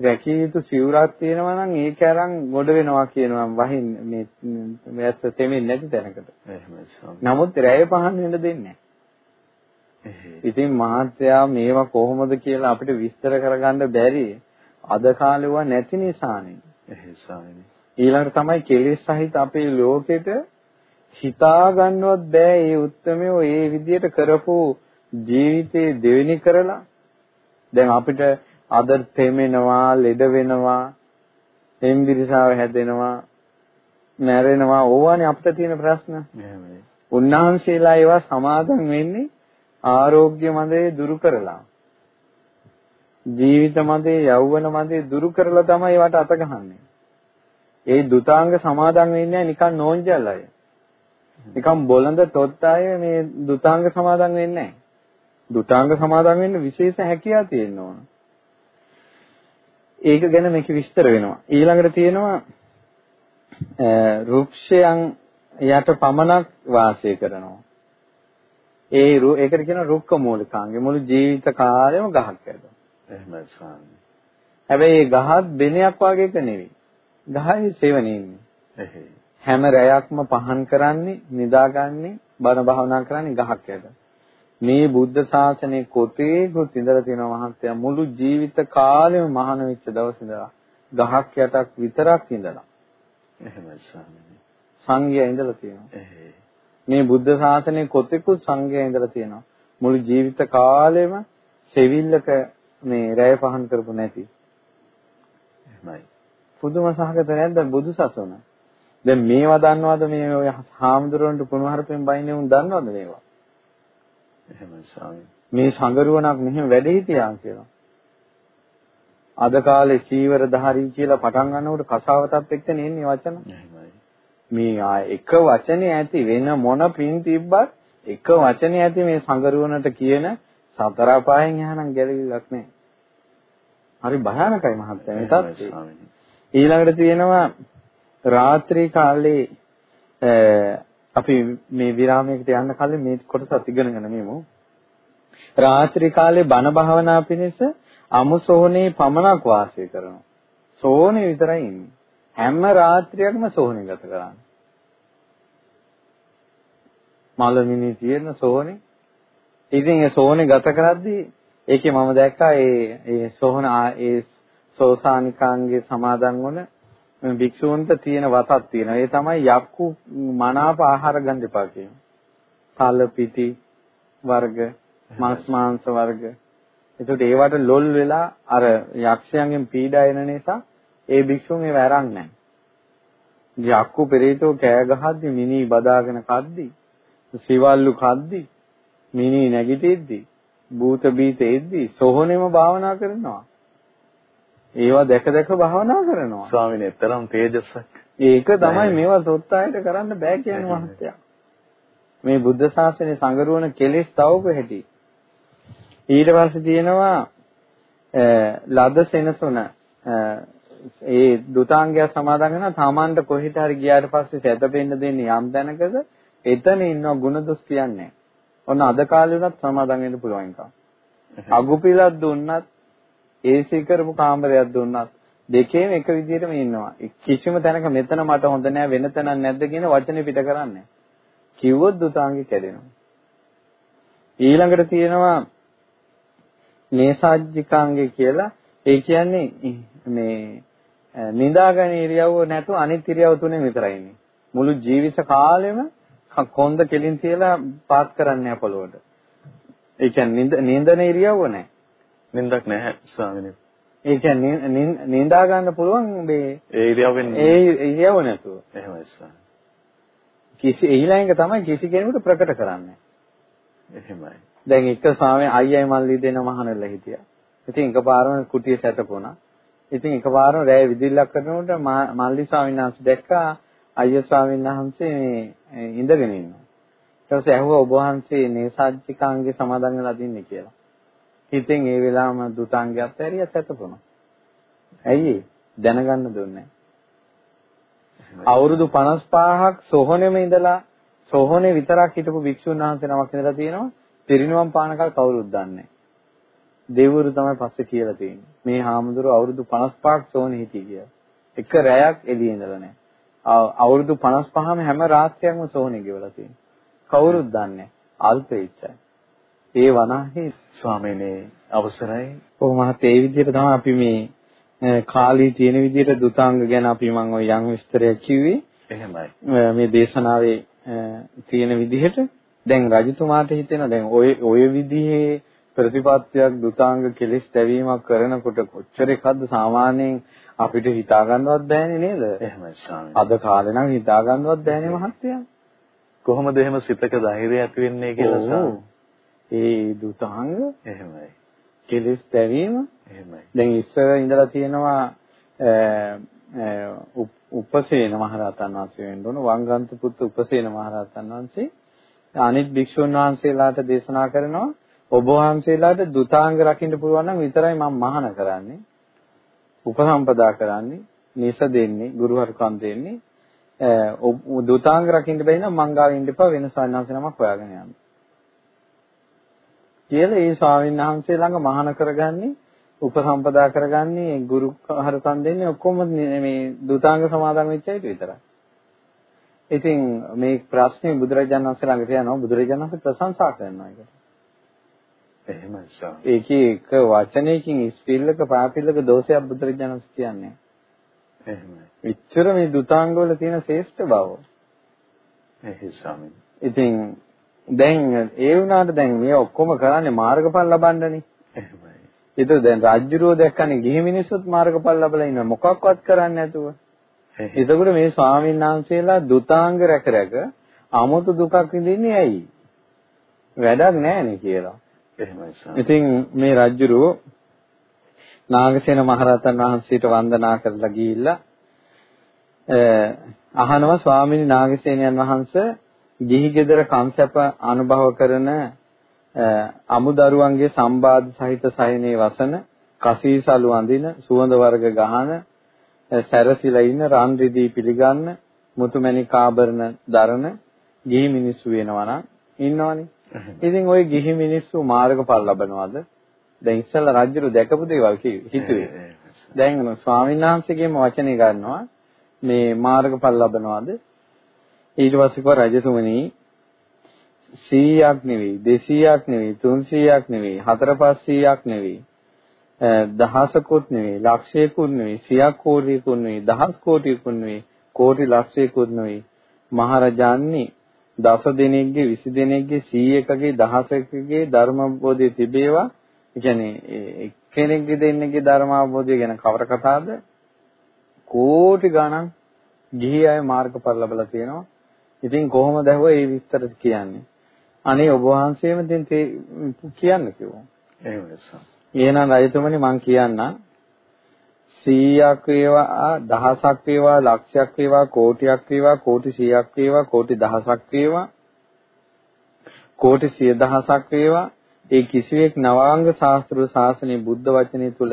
රැකිය යුතු සිවුරක් තියෙනවා නම් ඒක අරන් ගොඩ වෙනවා කියනවා වහින් මේ වැස්ස තෙමෙන්නේ නැති තැනකට. නමුත් රැය පහන් වෙන්න දෙන්නේ ඉතින් මහත්තයා මේවා කොහොමද කියලා අපිට විස්තර කරගන්න බැරි අද කාලේව නැති නිසානේ. ඊළඟට තමයි කෙලෙස් සහිත අපේ ලෝකෙට හිතා ගන්නවත් බෑ මේ උත්මයෝ මේ විදියට කරපු ජීවිතේ දෙවෙනි කරලා. දැන් අපිට අද තෙමෙනවා, ලෙඩ වෙනවා, එම්බිරිසාව හැදෙනවා, මැරෙනවා. ඕවානේ අපිට තියෙන ප්‍රශ්න. උන්වහන්සේලා ඒවා සමාදන් වෙන්නේ ආරෝග්‍ය මදේ දුරු කරලා. ජීවිත මදේ, යෞවන මදේ දුරු කරලා තමයි ඒවට අත ගහන්නේ. ඒ දුතාංග සමාදන් වෙන්නේ නිකන් නෝන්ජල් අය. නිකන් බොළඳ තොත් අය මේ දුතාංග සමාදන් වෙන්නේ නැහැ. දුතාංග සමාදන් වෙන්න විශේෂ හැකියාවක් තියෙන්න ඕන. ඒක ගැන මේක විස්තර වෙනවා. ඊළඟට තියෙනවා රුක්ෂයන් යට පමණක් වාසය කරනවා. ඒ ඒකට කියනවා රුක්ක මූලිකාංගය. මුළු ජීවිත කාලෙම ගහක් ඇදලා. එහෙමයි ස්වාමී. හැබැයි ඒ ගහත් බෙනයක් වගේ එක නෙවෙයි. ගහයි සෙවණේ ඉන්නේ. එහෙයි. හැම රැයක්ම පහන් කරන්නේ, නිදාගන්නේ, බණ භාවනා කරන්නේ ගහක් යට. මේ බුද්ධ ශාසනයේ කොතේකුත් ඉඳලා තියෙනවා මහත්තයා මුළු ජීවිත කාලෙම මහාන වෙච්ච දවස් ඉඳලා ගහක් යටක් විතරක් ඉඳලා. එහෙමයි ස්වාමීනි. සංඝයා ඉඳලා තියෙනවා. මේ බුද්ධ ශාසනයේ කොතෙකුත් සංඝයා ඉඳලා තියෙනවා. මුළු ජීවිත කාලෙම සෙවිල්ලක මේ රැය පහන් කරපු නැති. එහෙමයි. පුදුම සහගත නැද්ද බුදු සසුන? දැන් මේවා දන්නවද මේ හාමුදුරන්ට කුණුහරුපෙන් බයින්නේ උන් දන්නවද මේවා? එහෙමයි ස්වාමී. මේ සංගරුවණක් මෙහෙම වැඩ හිටියා කියලා. අද කාලේ චීවර ධාරී කියලා පටන් ගන්නකොට කසාවතත් එක්ක නෙන්නේ වචන. මේ එක වචනේ ඇති වෙන මොන පින් තිබ්බත් එක වචනේ ඇති මේ සංගරුවනට කියන සතර අපායන් යහනම් ගැලවිලක් නැහැ. හරි භයානකයි මහත්තයා මේ තත්ත්වය. ඊළඟට තියෙනවා රාත්‍රී කාලේ අපි මේ විරාමයකට යන්න කලින් මේ කොටසත් ඉගෙනගෙන මෙමු. රාත්‍රී කාලේ බණ භාවනා පිණිස අමුසෝනේ පමණක් වාසය කරනවා. සෝනේ විතරයි ඉන්නේ. හැම රාත්‍රියකම සෝනේ ගත කරන්නේ. මලමිනි තියෙන සෝනේ. ඉතින් ඒ සෝනේ ගත කරද්දී ඒකේ මම දැක්කා ඒ ඒ සෝහන ඒ සෝසානිකාංගේ සමාදන් වුණ භික්ෂූන්ට තියෙන වතක් තියෙනවා. ඒ තමයි යක්කු මනාප ආහාර ගන්න එපා කියන. තල පිටි වර්ග, මාස් මාංශ වර්ග. ඒකට ඒවට ලොල් වෙලා අර යක්ෂයන්ගෙන් පීඩා එන නිසා ඒ භික්ෂුන් ඒව අරන් නැහැ. යක්කු පෙරේතෝ කෑ ගහද්දි මිනි බදාගෙන කද්දි සිවල්ලු කද්දි මිනි නැගිටිද්දි භූත බීත එද්දි සෝහනෙම භාවනා කරනවා. ඒවා දැක දැක භාවනා කරනවා. ස්වාමීන් එතරම් තේජසක්. ඒක තමයි මේවා සොත්තායට කරන්න බෑ කියන මහත්ය. මේ බුද්ධ ශාසනයේ සංගරුවන කෙලෙස් තවක හැටි. ඊට පස්සේ තියෙනවා ලද සෙනසුන ඒ දුතාංගය සමාදන් වෙන තමන්ට කොහෙට හරි ගියාට පස්සේ සැතපෙන්න දෙන්නේ යම් දැනකද එතන ඉන්න ගුණ දොස් කියන්නේ. ඔන්න අද කාලේ උනත් සමාදන් වෙන්න පුළුවන් එකක්. අගුපිලක් දුන්නත් ඒසී කරපු කාමරයක් දුන්නත් දෙකේම එක විදිහටම ඉන්නවා. කිසිම තැනක මෙතන මට හොඳ නෑ වෙන තැනක් නැද්ද කියන වචනේ පිට කරන්නේ. කිව්වොත් දුතාංගේ කැඩෙනවා. ඊළඟට තියෙනවා නේසාජ්ජිකාංගේ කියලා ඒ කියන්නේ මේ නිදාගෙන ඉරියව්ව නැතුව අනිත් ඉරියව් තුනේ විතරයි ඉන්නේ. මුළු ජීවිත කාලෙම කොන්ද කෙලින් තියලා පාත් කරන්නේ නැහැ පොළොවට. ඒ කියන්නේ නින්දන ඉරියව්ව නැහැ. නින්දක් නැහැ ස්වාමිනේ. ඒ කියන්නේ නින්දා ගන්න පුළුවන් මේ ඒ ඉරියව්වෙන් ඒ ඉරියව්ව නැතුව. එහෙමයි ස්වාමී. කිසි ඊළඟ තමයි කිසි කෙනෙකුට ප්‍රකට කරන්නේ. එහෙමයි. දැන් එක ස්වාමී අයියයි මල්ලි දෙන මහනල්ල හිටියා. ඉතින් එකපාරම කුටිය සැතපුණා. ඉතින් එකපාරම රැය විදිල්ලක් කරනකොට මල්ලි ස්වාමීන් වහන්සේ දැක්කා අයියා ස්වාමීන් වහන්සේ මේ ඉඳගෙන ඉන්නවා. ඊට පස්සේ ඇහුවා ඔබ වහන්සේ නේසාජ්ජිකාංගේ සමාදන් වෙලා දින්නේ කියලා. හිතෙන් ඒ වෙලාවම දුතාංගයත් ඇරිය සැතපුණා. ඇයි දැනගන්න දුන්නේ අවුරුදු 55ක් සෝහනෙම ඉඳලා සෝහනේ විතරක් හිටපු භික්ෂුන් වහන්සේ නමක් ඉඳලා තියෙනවා. පිරිනුවම් පානකල් කවුරුත් දන්නේ දෙවිවරු තමයි පස්සේ කියලා තියෙන්නේ. මේ හාමුදුරුවෝ අවුරුදු 55ක් සෝහනේ හිටිය කියලා. එක රැයක් එළියේ ඉඳලා නැහැ. අවුරුදු 55ම හැම රාත්‍රියක්ම සෝහනේ ගෙවලා තියෙනවා. කවුරුත් දන්නේ අල්පෙච්චයි. ඒ වනාහි ස්වාමීනි අවසරයි. ඔව් මහත්තයා ඒ විදිහට තමයි අපි මේ කාලී තියෙන විදිහට දුතාංග ගැන අපි මම ওই යම් විස්තරයක් කිව්වේ. එහෙමයි. මේ දේශනාවේ තියෙන විදිහට දැන් රජතුමාට හිතෙනවා දැන් ඔය ඔය විදිහේ ප්‍රතිපත්තියක් දුතාංග කෙලෙස් දැවීමක් කරනකොට කොච්චර එකක්ද සාමාන්‍යයෙන් අපිට හිතා ගන්නවත් බෑනේ නේද? එහෙමයි ස්වාමීනි. අද කාලේ නම් හිතා ගන්නවත් බෑනේ මහත්තයා. කොහොමද එහෙම සිතක ධෛර්යය ඇති වෙන්නේ කියලා ස්වාමීනි. ඒ දුතාංග එහෙමයි. කෙලෙස් දැවීම. එහෙමයි. දැන් ඉස්සර ඉඳලා තියෙනවා උපසේන මහරහතන් වහන්සේ වෙන්න ඕන වංගන්ත පුත් උපසේන මහරහතන් වහන්සේ. අනිත් භික්ෂුන් වහන්සේලාට දේශනා කරනවා ඔබ වහන්සේලාට දුතාංග රකින්න පුළුවන් නම් විතරයි මම මහාන කරන්නේ. උපසම්පදා කරන්නේ නිස දෙන්නේ ගුරුහරුකම් දෙන්නේ. දුතාංග රකින්න බැරි නම් මං ගාව ඉන්න එපා වෙන සාන්නාංශ නමක් හොයාගෙන යන්න කියලා ඒ ස්වාමීන් වහන්සේ ළඟ මහාන කරගන්නේ උපසම්පදා කරගන්නේ ගුරු හරුකම් දෙන්නේ ඔක්කොම මේ දුතාංග සමාදන් වෙච්ච අයට විතරයි. ඉතින් මේ ප්‍රශ්නේ බුදුරජාණන් වහන්සේ ළඟට යනවා බුදුරජාණන් වහන්සේ ප්‍රශංසා කරනවා ඒකට. එහෙමයි සාම. ඒකේ එක වචනයකින් ඉස්පිල්ලක පාපිල්ලක දෝෂයක් බුදුරජාණන් වහන්සේ කියන්නේ. එහෙමයි. විතර මේ දුතාංග වල තියෙන ශ්‍රේෂ්ඨ බව. එහෙයි ස්වාමීන්. ඉතින් දැන් ඒ වුණාට දැන් මේ ඔක්කොම කරන්නේ මාර්ගඵල ලබන්නනේ. එහෙමයි. ඒක දැන් රාජ්‍යරෝ දැක්කනේ ගිහි මිනිස්සුත් මාර්ගඵල ලබලා ඉන්න මොකක්වත් කරන්නේ නැතුව. එතකොට මේ ස්වාමීන් වහන්සේලා දුතාංග රැක රැක 아무තු දුකක් විඳින්නේ ඇයි? වැඩක් නැහැනේ කියලා. එහෙමයි සර්. ඉතින් මේ රාජ්‍යරෝ නාගසේන මහරහතන් වහන්සේට වන්දනා කරලා ගිහිල්ලා අහනවා ස්වාමීනි නාගසේනයන් වහන්සේ ගිහි ගෙදර කම්සප අනුභව කරන අමුදරුවන්ගේ සම්බාධ සහිත සයනේ වසන කසීසලු අඳින සුවඳ වර්ග ගහන සැරසිලා ඉන්න රන් රිදී පිළිගන්න මුතුමැණික් ආභරණ දරන ගිහි මිනිස්සු වෙනවා නම් ඉන්නවනේ. ඉතින් ওই ගිහි මිනිස්සු මාර්ගඵල ලබනවාද? දැන් ඉස්සෙල්ලා රජුරු දැකපු දේවල් හිතුවේ. දැන් ස්වාමීන් වහන්සේගේම වචනේ ගන්නවා මේ මාර්ගඵල ලබනවාද? ඊට පස්සේ කෝ රජතුමනි 100ක් නෙවෙයි 200ක් නෙවෙයි 300ක් නෙවෙයි 4 500ක් නෙවෙයි දහසකුත් නෙවෙයි ලක්ෂයකුත් නෙවෙයි සියක් කෝටියකුත් නෙවෙයි දහස් කෝටියකුත් නෙවෙයි කෝටි ලක්ෂයකුත් නෙවෙයි. මහරජාන්නේ දස දිනෙකගේ 20 දිනෙකගේ 100කගේ දහසකගේ ධර්ම අවබෝධය තිබේවා. ඒ කියන්නේ එක්කෙනෙක්ගේ දෙන්නෙක්ගේ ධර්ම අවබෝධය ගැන කවර කතාවද කෝටි ගණන් ගිහි අය මාර්ගඵල ලැබලා තියෙනවා. ඉතින් කොහොමද ඇහුවා මේ විස්තර කියන්නේ? අනේ ඔබ වහන්සේම දැන් කියන්න කිව්වා. එහෙමයි සර් එහෙනම් රජතුමනි මං කියන්නම්. 100ක් වේවා දහසක් වේවා ලක්ෂයක් වේවා කෝටියක් වේවා කෝටි 100ක් වේවා කෝටි දහසක් වේවා කෝටි 10000ක් වේවා. ඒ කිසිවෙක් නවාංග ශාස්ත්‍රීය ශාසනයේ බුද්ධ වචනේ තුල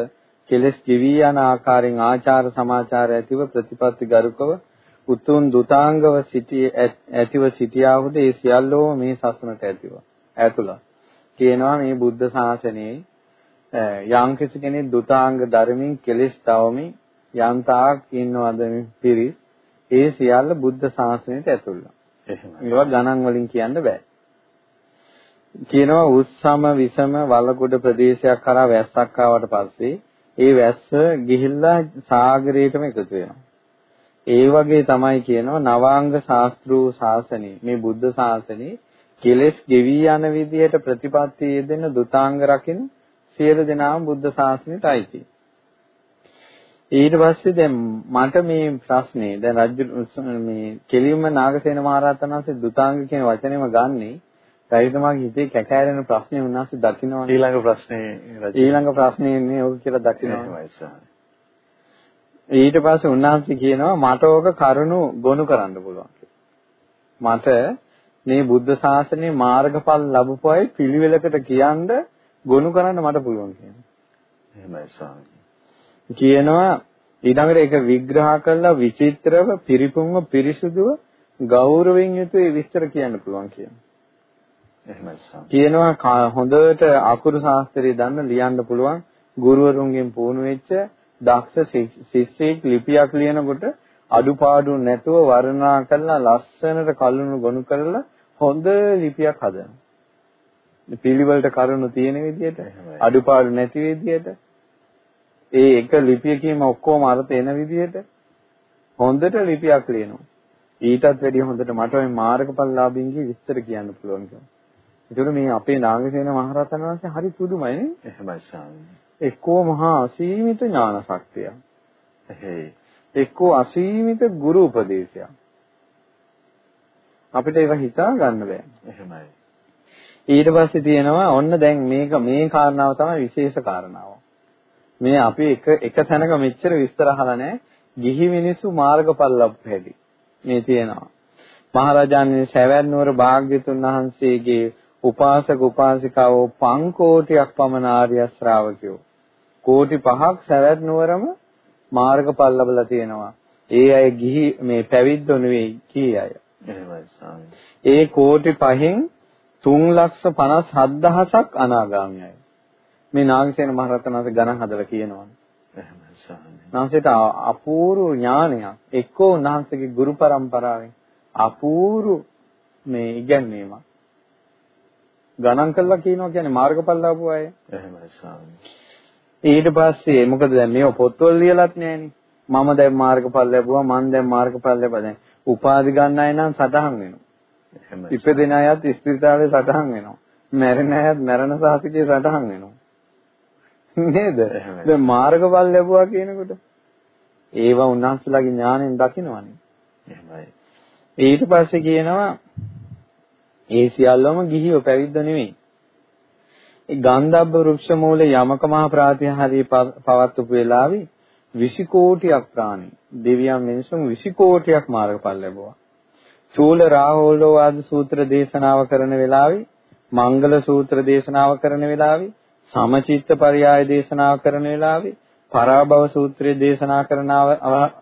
කෙලස් ජීවී යන ආකාරයෙන් ආචාර සමාචාර ඇතිව ප්‍රතිපත්ති ගරුකව උතුම් දුතාංගව සිටි ඇතිව සිටියාහුද ඒ සියල්ලෝම මේ සසුනට ඇතිව ඇතුළත් කියනවා මේ බුද්ධ ශාසනයේ යම් කෙනෙක් දුතාංග ධර්මයෙන් කෙලෙස් තවමින් යන්තාක් ඉන්නවද පිරිස් ඒ සියල්ල බුද්ධ ශාසනයට ඇතුළත්. එහෙමයි. ඒවා ගණන් වලින් කියන්න බෑ. කියනවා උස්සම විසම වලකුඩ ප්‍රදේශයක් කරා වැස්සක් ආවට පස්සේ ඒ වැස්ස ගිහිල්ලා සාගරයටම එකතු වෙනවා. ඒ වගේ තමයි කියනවා නවාංග ශාස්ත්‍රූ ශාසනය මේ බුද්ධ ශාසනය කෙලෙස් ගෙවි යන විදියට ප්‍රතිපත්ති යෙදෙන දුතාංග රකින්න සියලු දෙනාම බුද්ධ ශාසනයට අයිති. ඊට පස්සේ දැන් මට මේ ප්‍රශ්නේ දැන් රජු මේ කෙලින්ම නාගසේන මහරහතන් වහන්සේ දුතාංග කියන වචනේම ගන්නේ රජතුමාගේ හිතේ කැකෑරෙන ප්‍රශ්නේ උන්වහන්සේ දකින්නවනේ ඊළඟ ප්‍රශ්නේ ඊළඟ ප්‍රශ්නේ ඉන්නේ ඕක කියලා දකින්නවා ඊට පස්සේ උන්වහන්සේ කියනවා මට ඕක කරුණු ගොනු කරන්න පුළුවන් මට මේ බුද්ධ ශාසනයේ මාර්ගඵල ලැබුපු අය පිළිවෙලකට කියන්නේ ගොනු කරන්න මට පුළුවන් කියනවා. එහෙමයි ස්වාමී. කියනවා ඊළඟට ඒක විග්‍රහ කරලා විචිත්‍රව පිරිපුන්ව පිරිසුදුව ගෞරවයෙන් යුතුව විස්තර කියන්න පුළුවන් කියනවා. එහෙමයි. කියනවා හොඳට අකුරු ශාස්ත්‍රය දන්න ලියන්න පුළුවන් ගුරුවරුන්ගෙන් පුහුණු වෙච්ච දක්ෂ ශිෂ්‍යෙක් ලිපියක් ලියනකොට අඩුපාඩු නැතුව වර්ණනා කරලා ලස්සනට කලුණු ගොනු කරලා හොඳ ලිපියක් හදනවා. පිළිවෙලට කරුණු තියෙන විදිහට අඩුපාඩු නැති විදිහට ඒ එක ලිපියකින්ම ඔක්කොම අර්ථ එන විදිහට හොඳට ලිපියක් ලියනවා. ඊටත් වැඩිය හොඳට මට ওই මාර්ගඵලලාභින්ගේ විස්තර කියන්න පුළුවන් කියලා. ඒතර මේ අපේ නාගසේන මහරහතන් වහන්සේ හරි පුදුමයි නේ? එහෙමයි ස්වාමී. එක්කෝ මහා අසීමිත ඥාන ශක්තිය. එහෙයි. එක්කෝ අසීමිත ගුරු උපදේශයක්. අපිට ඒක හිතා ගන්න බෑ. එහෙමයි. ඊට පස්සේ තියෙනවා ඔන්න දැන් මේක මේ කාරණාව තමයි විශේෂ කාරණාව. මේ අපි එක එක තැනක මෙච්චර විස්තර අහලා නැහැ. ගිහි මිනිස්සු මාර්ගඵල ලබ්ධ හැටි. මේ තියෙනවා. මහරජාණන් සෑවැත් නුවර භාග්‍යතුන් වහන්සේගේ උපාසක උපාසිකාවෝ පංකෝටියක් පමණ ආර්ය ශ්‍රාවකයෝ. කෝටි පහක් සෑවැත් නුවරම මාර්ගඵල ලැබලා තියෙනවා. ඒ අය ගිහි මේ පැවිද්දෝ නෙවෙයි කී අය. ඒ කෝටි පහෙන් 357000ක් අනාගාමීයයි. මේ නාගසේන මහරහතන් වහන්සේ ගණන් හදලා ස්වාමී. නාගසේට අපූර්ව ඥානයක් එක්කෝ උන්වහන්සේගේ ගුරු પરම්පරාවෙන් අපූර්ව මේ ඉගැන්වීමක්. ගණන් කළා කියනවා කියන්නේ මාර්ගඵල ලැබුව අය. එහෙමයි ස්වාමී. ඊට පස්සේ මොකද දැන් මේව පොත්වල ලියලත් නෑනේ. මම දැන් මාර්ගඵල ලැබුවා මං දැන් මාර්ගඵල ලැබුවා දැන් උපාධි ගන්න අය නම් සටහන් වෙනවා. ඉපදෙන අයත් ස්පිරිතාලේ සටහන් වෙනවා. මැරෙන අයත් මැරෙන සාහිතිකේ සටහන් වෙනවා. නේද? දැන් මාර්ගඵල ලැබුවා කියනකොට ඒවා උන්වහන්සේලාගේ ඥාණයෙන් දකින්නවනේ. එහෙමයි. ඊට පස්සේ කියනවා ඒ සියල්ලම ගිහියෝ පැවිද්ද නෙවෙයි. ඒ ගන්ධබ්බ වෘක්ෂ මූලේ යමක මහ ප්‍රාතිහාරී පවත්වපු වෙලාවේ 20 කෝටියක් ප්‍රාණි දෙවියන් මිනිසුන් 20 කෝටියක් මාර්ගඵල ලැබුවා. චූල රාහෝලෝ ආද සූත්‍ර දේශනාව කරන වෙලාවේ මංගල සූත්‍ර දේශනාව කරන වෙලාවේ සමචිත්ත පරයය දේශනාව කරන වෙලාවේ පරාභව සූත්‍රය දේශනා කරන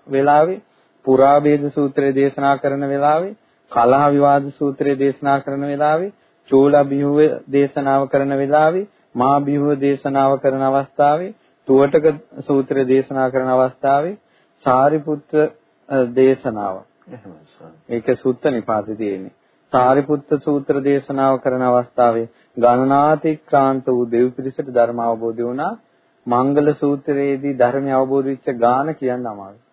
වෙලාවේ පුරාභේද සූත්‍රය දේශනා කරන වෙලාවේ කලහ විවාද සූත්‍රය දේශනා කරන වෙලාවේ චූලබිහුව දේශනාව කරන වෙලාවේ මා බිහුව දේශනාව කරන අවස්ථාවේ තුවටක සූත්‍රය දේශනා කරන අවස්ථාවේ සාරිපුත්ත දේශනාව. ඒක සුත්ත නිපාතේ තියෙන්නේ. සාරිපුත්ත සූත්‍ර දේශනාව කරන අවස්ථාවේ ගණනාතික්‍රාන්ත වූ දෙව් පිරිසට ධර්ම අවබෝධ වුණා. මංගල සූත්‍රයේදී ධර්මය අවබෝධ වෙච්ච ගාන කියන්න අමාරුයි.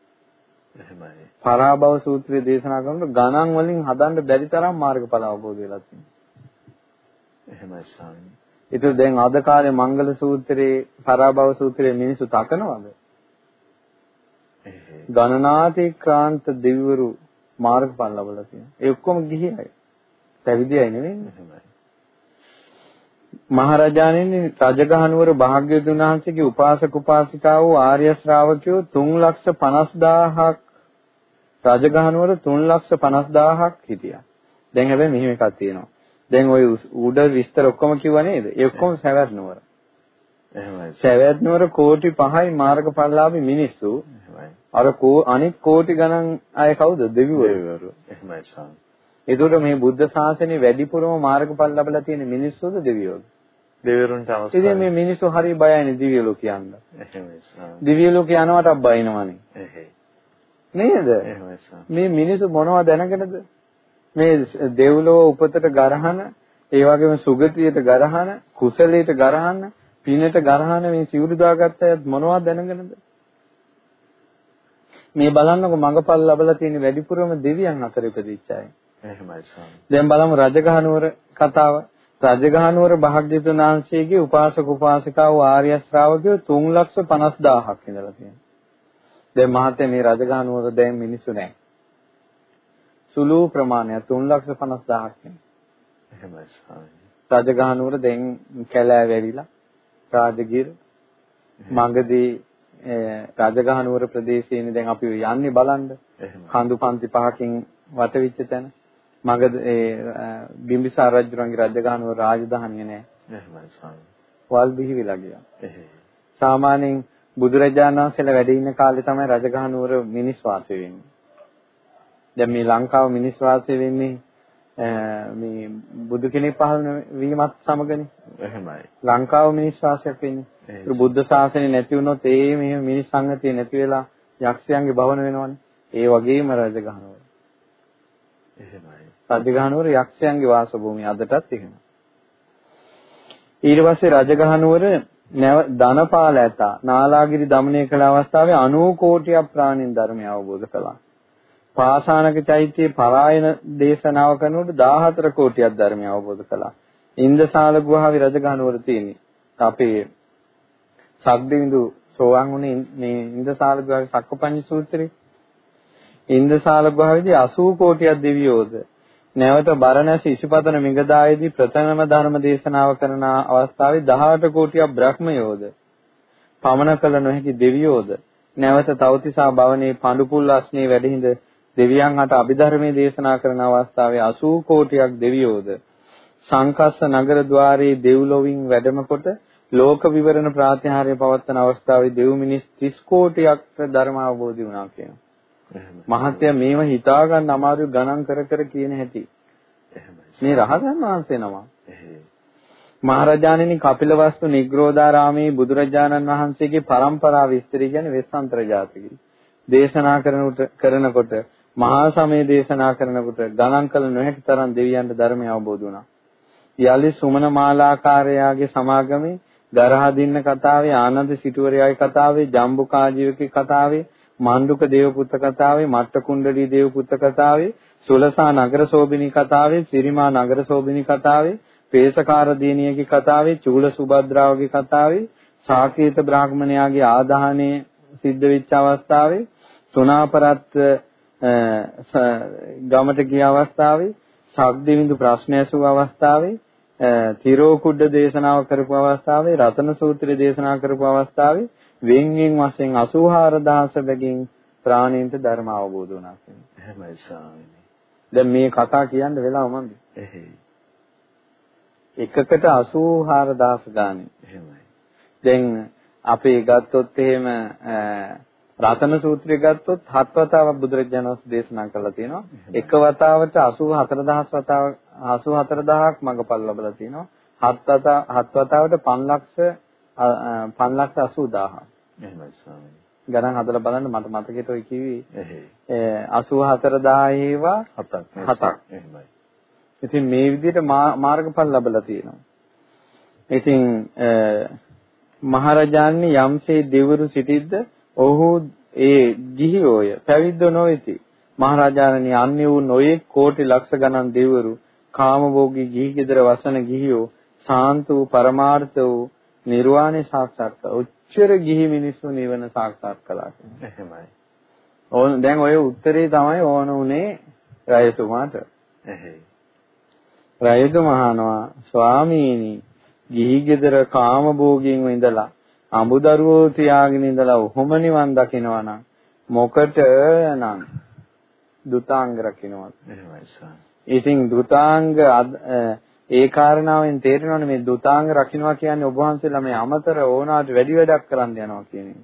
එහෙමයි. පරාභව සූත්‍රය දේශනා කරනකොට ගණන් වලින් හදන්න බැරි තරම් මාර්ගඵල අවබෝධ වෙලා තියෙනවා. එහෙමයි ස්වාමී. ඒතර දැන් අද කාලේ මංගල සූත්‍රයේ පරාභව සූත්‍රයේ මිනිස්සු තකනවද? ගණනාතික්‍රාන්ත දෙවිවරු මාර්ගඵල ලබලා තියෙනවා. ඒ ඔක්කොම ගිහියයි. පැවිදි අය නෙවෙයි. එහෙමයි. මහරජාණෙනි රජගහනුවර භාග්‍යවතුන් වහන්සේගේ උපාසක උපාසිකාවෝ ආර්ය ශ්‍රාවකයෝ 350000ක් රජගහනුවර 350000ක් හිටියා. දැන් හැබැයි මෙහෙම එකක් තියෙනවා. දැන් ওই උඩ විස්තර ඔක්කොම කිව්වා නේද? ඒ ඔක්කොම සවැත් නුවර. එහෙමයි. සවැත් නුවර කෝටි 5යි මාර්ගඵලලාභී මිනිස්සු. එහෙමයි. අර කෝ අනිත් කෝටි ගණන් අය කවුද? දෙවිවරු. දෙවිවරු. එහෙමයි ස්වාමී. ඒකට මේ බුද්ධ ශාසනයේ වැඩිපුරම මාර්ගඵල ලැබලා තියෙන මිනිස්සුද දෙවියෝද? දෙවිවරුන්ට අවශ්‍යයි. ඉතින් මේ මිනිස්සු හරි බයයිනේ දිව්‍ය ලෝක යන්න. එහෙමයි. දිව්‍ය ලෝක යනවට බයිනවනේ. එහෙයි. නේද? එහෙමයි. මේ මිනිස්සු මොනවද දැනගෙනද? මේ දෙව්ලොව උපතට ගරහන, ඒ වගේම සුගතියට ගරහන, කුසලයට ගරහන, පිනට ගරහන මේ සිවුරු දාගත්ත අය මොනවද දැනගෙනද? මේ බලන්නකො මඟපල් ලැබලා තියෙන වැඩිපුරම දෙවියන් අතර ඉපදිච්ච අය. එහෙමයි ස්වාමී. දැන් බලමු රජගහනුවර කතාව. රජගහනුවර භාග්‍යවතුන් වහන්සේගේ උපාසක උපාසිකාවෝ ආර්ය ශ්‍රාවකයෝ 350000ක් ඉඳලා තියෙනවා. දැන් මහත්මයා මේ රජගහනුවර දැන් මිනිස්සු නැහැ. සුළු ප්‍රමාණයක් 350000ක් ඉන්නේ. එහෙමයි ස්වාමී. රජගහනුවර දැන් කැලෑ වැරිලා රාජගිර මඟදී රජගහනුවර ප්‍රදේශයේනේ දැන් අපි යන්නේ බලන්න. කඳු පන්ති පහකින් වටවිච්ච තැන. මගද ඒ බිම්බිසාර රජුගේ රජගහනුවර රාජධානිය නෑ. එහෙමයි ස්වාමී. වල් බිහිවිලා ගියා. එහෙයි. සාමාන්‍යයෙන් බුදුරජාණන් වහන්සේලා වැඩ ඉන්න කාලේ තමයි රජගහනුවර මිනිස් වාසය වෙන්නේ. දැන් මේ ලංකාව මිනිස් වාසය වෙන්නේ මේ බුදු කෙනෙක් පහළ වීමත් සමගනේ. එහෙමයි. ලංකාව මිනිස් වාසයක් වෙන්නේ. ඒ බුද්ධ ශාසනය නැති වුණොත් ඒ මේ මිනිස් සංගතිය නැති වෙලා යක්ෂයන්ගේ භවන වෙනවනේ. ඒ වගේම රජ ගහනවා. එහෙමයි. රජගහනුවර යක්ෂයන්ගේ වාසභූමිය අදටත් එහෙම. ඊට පස්සේ රජගහනුවර නැව ධනපාල ඇතා නාලාගිරි দমনය කළ අවස්ථාවේ 90 කෝටියක් ප්‍රාණින් ධර්මය අවබෝධ කළා. පාසානක චෛත්‍යයේ පරායන දේශනාව කරනකොට 14 කෝටියක් ධර්මය අවබෝධ කළා. ඉන්දසාල ගුහාවේ රජගහනුවර තියෙන්නේ. අපේ සග්දවිඳු සෝවාන් වුණේ මේ ඉන්දසාල ගුහාවේ සක්කපඤ්ඤ සූත්‍රයේ. ඉන්දසාල ගුහාවේදී 80 කෝටියක් දෙවියෝද නැවත බරණැස ඉසිපතන මිගදායේදී ප්‍රථම ධර්ම දේශනාව කරන අවස්ථාවේ 18 කෝටියක් බ්‍රහ්මයෝද පමන කළ නොහැකි දෙවියෝද නැවත තවතිසා භවනේ පඳුපුල් අස්නේ වැඩහිඳ දෙවියන් අට අභිධර්මයේ දේශනා කරන අවස්ථාවේ 80 කෝටියක් දෙවියෝද සංකස්ස නගර ద్వාරයේ දෙව්ලොවින් වැඩමකොට ලෝක විවරණ ප්‍රාතිහාර්ය පවත්වන අවස්ථාවේ දෙව් මිනිස් 30 කෝටියක්ට ධර්ම අවබෝධි වුණා කියනවා. මහත්ය මේව හිතා ගන්න අමාරු ගණන් කර කර කියන හැටි. මේ රහතන් වහන්සේ නම. මහරජාණෙනි කපිලවස්තු නිග්‍රෝධාරාමේ බුදුරජාණන් වහන්සේගේ પરම්පරාව විස්තර කියන්නේ වෙස්සන්තර ජාතකයේ. දේශනා කරනකොට මහා සමය දේශනා කරනකොට ගණන් කළ නොහැකි තරම් දෙවියන්ට ධර්මය අවබෝධ වුණා. යලි සුමන මාලාකාරයාගේ සමාගමේ ගරහදින්න කතාවේ ආනන්ද සිටුවරයාගේ කතාවේ ජම්බුකාජීවකේ කතාවේ මණ්ඩුක දේවපුත්ත කතාවේ මට්ට කුණ්ඩලී දේවපුත්ත කතාවේ සුලසා නගරසෝබිනී කතාවේ සිරිමා නගරසෝබිනී කතාවේ පේසකාර දිනියගේ කතාවේ චූල සුභද්‍රාවගේ කතාවේ සාකේත බ්‍රාහ්මණයාගේ ආදාහණය සිද්ධ වෙච්ච අවස්ථාවේ සුණාපරත් ගමට ගිය අවස්ථාවේ ශබ්දවිඳු ප්‍රශ්න ඇසූ අවස්ථාවේ තිරෝකුඩ දේශනාව කරපු අවස්ථාවේ රතන සූත්‍රය දේශනා කරපු අවස්ථාවේ වෙන් වෙන් වශයෙන් 84000 බැගින් ප්‍රාණීන්ට ධර්ම අවබෝධ වුණා කියන්නේ. එහෙමයි ස්වාමීනි. දැන් මේ කතා කියන්න වෙලාව මන්ද? එහෙයි. එකකට 84000 ගානේ. එහෙමයි. දැන් අපි ගත්තොත් එහෙම රතන සූත්‍රය ගත්තොත් හත් වතාවක් බුදුරජාණන් වහන්සේ දේශනා කරලා තියෙනවා. එක වතාවට 84000 වතාවක් 84000ක් මඟපල් ලැබලා තියෙනවා. හත් වතා හත් වතාවට 5 ලක්ෂ 5 ලක්ෂ 80000. එහෙමයි ස්වාමීනි. ගණන් හදලා බලන්න මට මතකෙට ඔය. එහෙයි. 84000 ඒවා හතක් හතක්. එහෙමයි. ඉතින් මේ විදිහට මාර්ගඵල ලැබලා තියෙනවා. ඉතින් මහරජාණන් යම්සේ දෙවරු සිටිද්ද ඔහු ඒ ගිහියෝය පැවිද්ද නොවේති. මහරජාණන් අන්‍ය වූ නොයේ කෝටි ලක්ෂ ගණන් දෙවරු කාමභෝගී ගිහි ගෙදර වසන ගිහියෝ සාන්ත වූ පරමාර්ථ වූ නිර්වාණය සාක්ෂාත් කළා. උච්චර ගිහි මිනිස්සු නිවන සාක්ෂාත් කළා. එහෙමයි. ඕන දැන් ඔය උත්තරේ තමයි ඕන උනේ රජතුමාට. එහෙයි. රජතුමා අහනවා ස්වාමීනි ගිහි ගෙදර කාමභෝගින් ඉඳලා අඹදරුවෝ තියාගෙන ඉඳලා ඔහොම නිවන් දකිනවා නම් මොකට නම් දුතාංග රකින්නවත් එහෙමයි සර්. ඉතින් දුතාංග ඒ කාරණාවෙන් තේරෙනවනේ මේ දුතාංග රකින්නවා කියන්නේ ඔබ වහන්සේලා මේ අමතර ඕනාට වැඩි වැඩක් කරන්න යනවා කියන එක.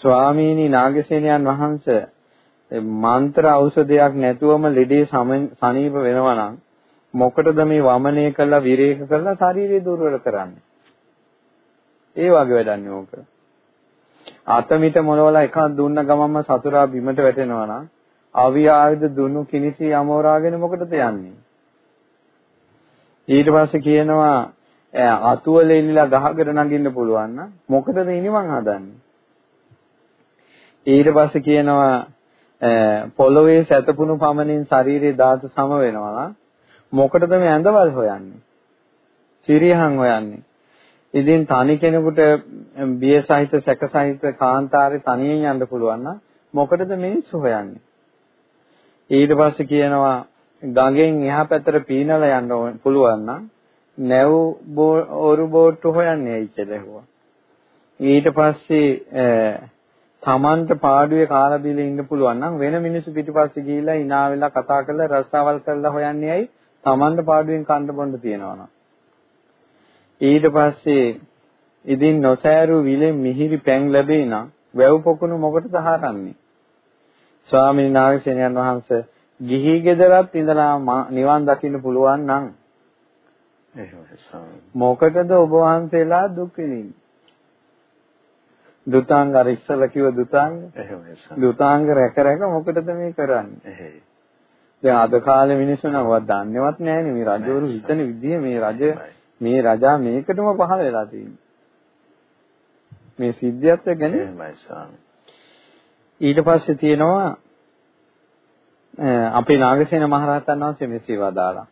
ස්වාමීනි නාගසේනයන් වහන්සේ මන්ත්‍ර ඖෂධයක් නැතුවම ලෙඩේ සනීප වෙනවා නම් මොකටද මේ වමනය කළා විරේක කළා ශරීරය දුර්වල කරන්නේ? ඒ වගේ වැඩන්නේ ඕක. අතමිට මොනවලා එකක් දුන්න ගමන්ම සතුරා බිමට වැටෙනවා නම් අවිය ආයුධ දුන්නු කිනිසි යමෝරාගෙන මොකටද යන්නේ? ඊට පස්සේ කියනවා අතුවල ඉල්ලලා ගහකට නගින්න පුළුවන් නම් මොකටද ඉනිමන් හදන්නේ? ඊට පස්සේ කියනවා පොළොවේ සැතපුණු පමණින් ශරීරයේ ධාතු සම වෙනවා නම් මොකටද මේ ඇඳවල් හොයන්නේ? සිරියහන් හොයන්නේ. ඉතින් තනි කෙනෙකුට බිය සහිත සැක සහිත කාන්තාරේ තනියෙන් යන්න පුළුවන් නම් මොකටද මිනිස්සු හොයන්නේ? ඊට පස්සේ කියනවා ගඟෙන් එහා පැත්තට පීනලා යන්න පුළුවන් නම් නැව් ඔරු බෝට්ටු හොයන්නේ ඇයි කියලා ඇහුවා. ඊට පස්සේ තමන්ට පාඩුවේ කාලා බීලා ඉන්න පුළුවන් නම් වෙන මිනිස්සු පිටිපස්සේ ගිහිල්ලා hina වෙලා කතා කරලා රස්සාවල් කරලා හොයන්නේ ඇයි? තමන්ට පාඩුවෙන් කන්න බොන්න තියනවා ඊට පස්සේ ඉදින් නොසෑරු විලේ මිහිරි පැන් ලැබේ නම් වැව් පොකුණු මොකටද හරන්නේ? ස්වාමීන් වහන්සේ ගිහි ගෙදරත් ඉඳලා නිවන් දකින්න පුළුවන් නම් මොකටද ඔබ වහන්සේලා දුක් විඳින්නේ? දුතාංග අර ඉස්සලා කිව්ව දුතාංග එහෙමයි දුතාංග රැක රැක මොකටද මේ කරන්නේ? එහෙයි. දැන් අද කාලේ මිනිස්සු නවත් දන්නේවත් නැහැ මේ රජවරු හිතන විදිය මේ රජ මේ රජා මේකටම පහළ වෙලා තියෙන්නේ. මේ සිද්ධියත් ගැන ඊට පස්සේ තියෙනවා අපේ නාගසේන මහරහතන් වහන්සේ මෙසේ වදාලා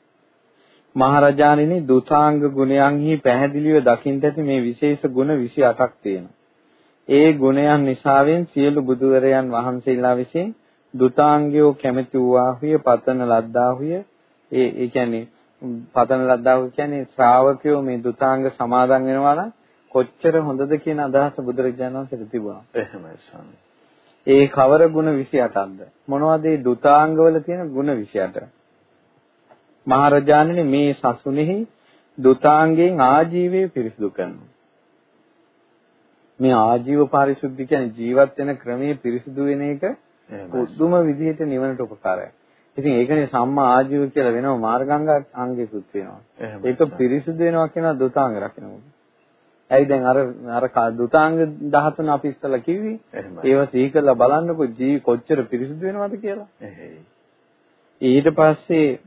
මහරජාණෙනි දුතාංග ගුණයන්හි පැහැදිලිව දකින්න ඇති මේ විශේෂ ගුණ 28ක් තියෙනවා. ඒ ගුණයන් නිසාවෙන් සියලු බුදුරයන් වහන්සේලා විසින් දුතාංගයෝ කැමති වූාහුය පතන ලද්දාහුය ඒ ඒ කියන්නේ පතන ලද්දාහු කියන්නේ ශ්‍රාවකයෝ මේ දුතාංග සමාදන් වෙනවා නම් කොච්චර හොඳද කියන අදහස බුදුරජාණන් වහන්සේට තිබුණා. එහෙමයි ස්වාමී. ඒ කවර ගුණ 28ක්ද? මොනවද මේ දුතාංගවල තියෙන ගුණ 28? මහරජාණනි මේ සසුනේහි දුතාංගයෙන් ආජීවය පිරිසිදු කරනවා. මේ ආජීව පාරිශුද්ධිය කියන්නේ ජීවත් වෙන ක්‍රමයේ පිරිසිදු වෙන එක පුදුම විදිහට නිවනට උපකාරයි. ඉතින් ඒකනේ සම්මා ආජීව කියලා වෙනම මාර්ගාංග අංගිකුත් වෙනවා. ඒක පිරිසිදු වෙනවා කියන දුතාංග රකින්නකොට. ඇයි දැන් අර අර දුතාංග 13 අපි ඉස්සලා කිව්වේ? ඒව සිහි කරලා බලන්නකො ජී කොච්චර පිරිසිදු වෙනවද කියලා. ඊට පස්සේ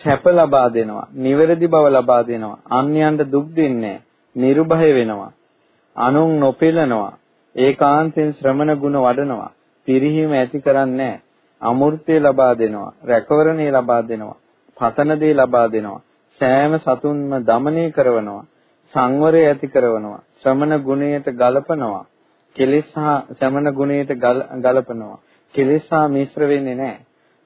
සැප ලබා දෙනවා, නිවැරදි බව ලබා දෙනවා, අන්‍යයන්ට දුක් දෙන්නේ නිර්භය වෙනවා, අනුන් නොපෙළනවා, ඒකාන්තයෙන් ශ්‍රමණ ගුණ වඩනවා, පිරිහීම ඇති කරන්නේ අමෘතය ලබා දෙනවා, රැකවරණය ලබා දෙනවා, පතන දේ ලබා දෙනවා, සෑම සතුන්ම দমনය කරනවා, සංවරය ඇති කරනවා, ශ්‍රමණ ගුණයට ගලපනවා, කෙලෙස් හා ශ්‍රමණ ගුණයට ගලපනවා. කෙලෙස් හා මිශ්‍ර වෙන්නේ නැහැ.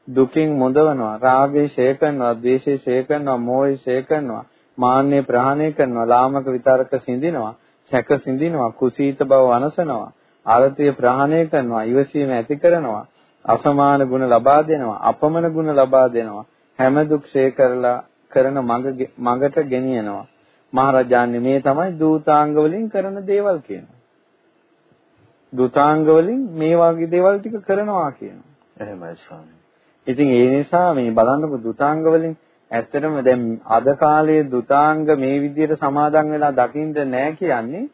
දුකින් මුදවනවා, රාගය ෂය කරනවා, ද්වේෂය ෂය කරනවා, මෝහය ෂය කරනවා, මාන්නය ප්‍රහාණය කරනවා, ලාමක විතරක සිඳිනවා, සැක සිඳිනවා, කුසීත බව අනසනවා, අරතිය ප්‍රහාණය කරනවා, ඉවසීම ඇති කරනවා, අසමාන ගුණ ලබා දෙනවා, අපමණ ගුණ ලබා දෙනවා, හැම දුක් කරලා කරන මඟ මඟට ගෙනියනවා. මහරජාණන් මේ තමයි දූතාංග වලින් කරන දේවල් කියනවා. දූතාංග වලින් මේ වගේ දේවල් ටික කරනවා කියනවා. එහෙමයි ස්වාමී. ඉතින් ඒ නිසා මේ බලන්නකො දුතාංග වලින් ඇත්තටම දැන් අද කාලේ දුතාංග මේ විදිහට සමාදන් වෙලා දකින්න නැහැ කියන්නේ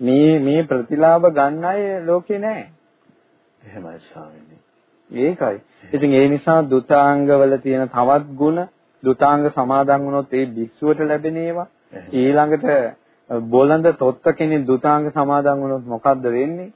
මේ මේ ප්‍රතිලාභ ගන්න අය ලෝකේ නැහැ. එහෙමයි ස්වාමීනි. ඒකයි. ඉතින් ඒ නිසා දුතාංග වල තියෙන තවත් ಗುಣ දුතාංග සමාදන් වුණොත් ඒ භික්ෂුවට ලැබෙන ඒවා ඊළඟට බොළඳ තොත්ත කෙනෙක් දුතාංග සමාදන් වුණොත් මොකද්ද වෙන්නේ?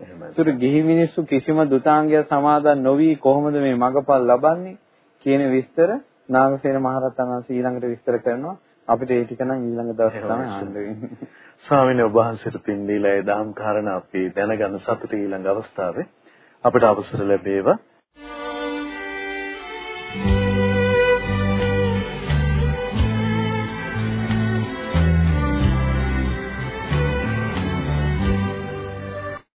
ඒතර ගිහි මිනිස්සු කිසිම දුතාංගය සමාදන් නොවි කොහොමද මේ මගපල් ලබන්නේ කියන විස්තර නාගසේන මහරහතන් වහන්සේ ඊළඟට විස්තර කරනවා අපිට ඒ ටික නම් ඊළඟ දවසේ තමයි ආන්න වෙන්නේ. ස්වාමීන් වහන්සේට පින් දීලා ඒ දහම් කාරණා අපි දැනගන්න සතුටු ඊළඟ අවස්ථාවේ අපිට අවසර ලැබේවා.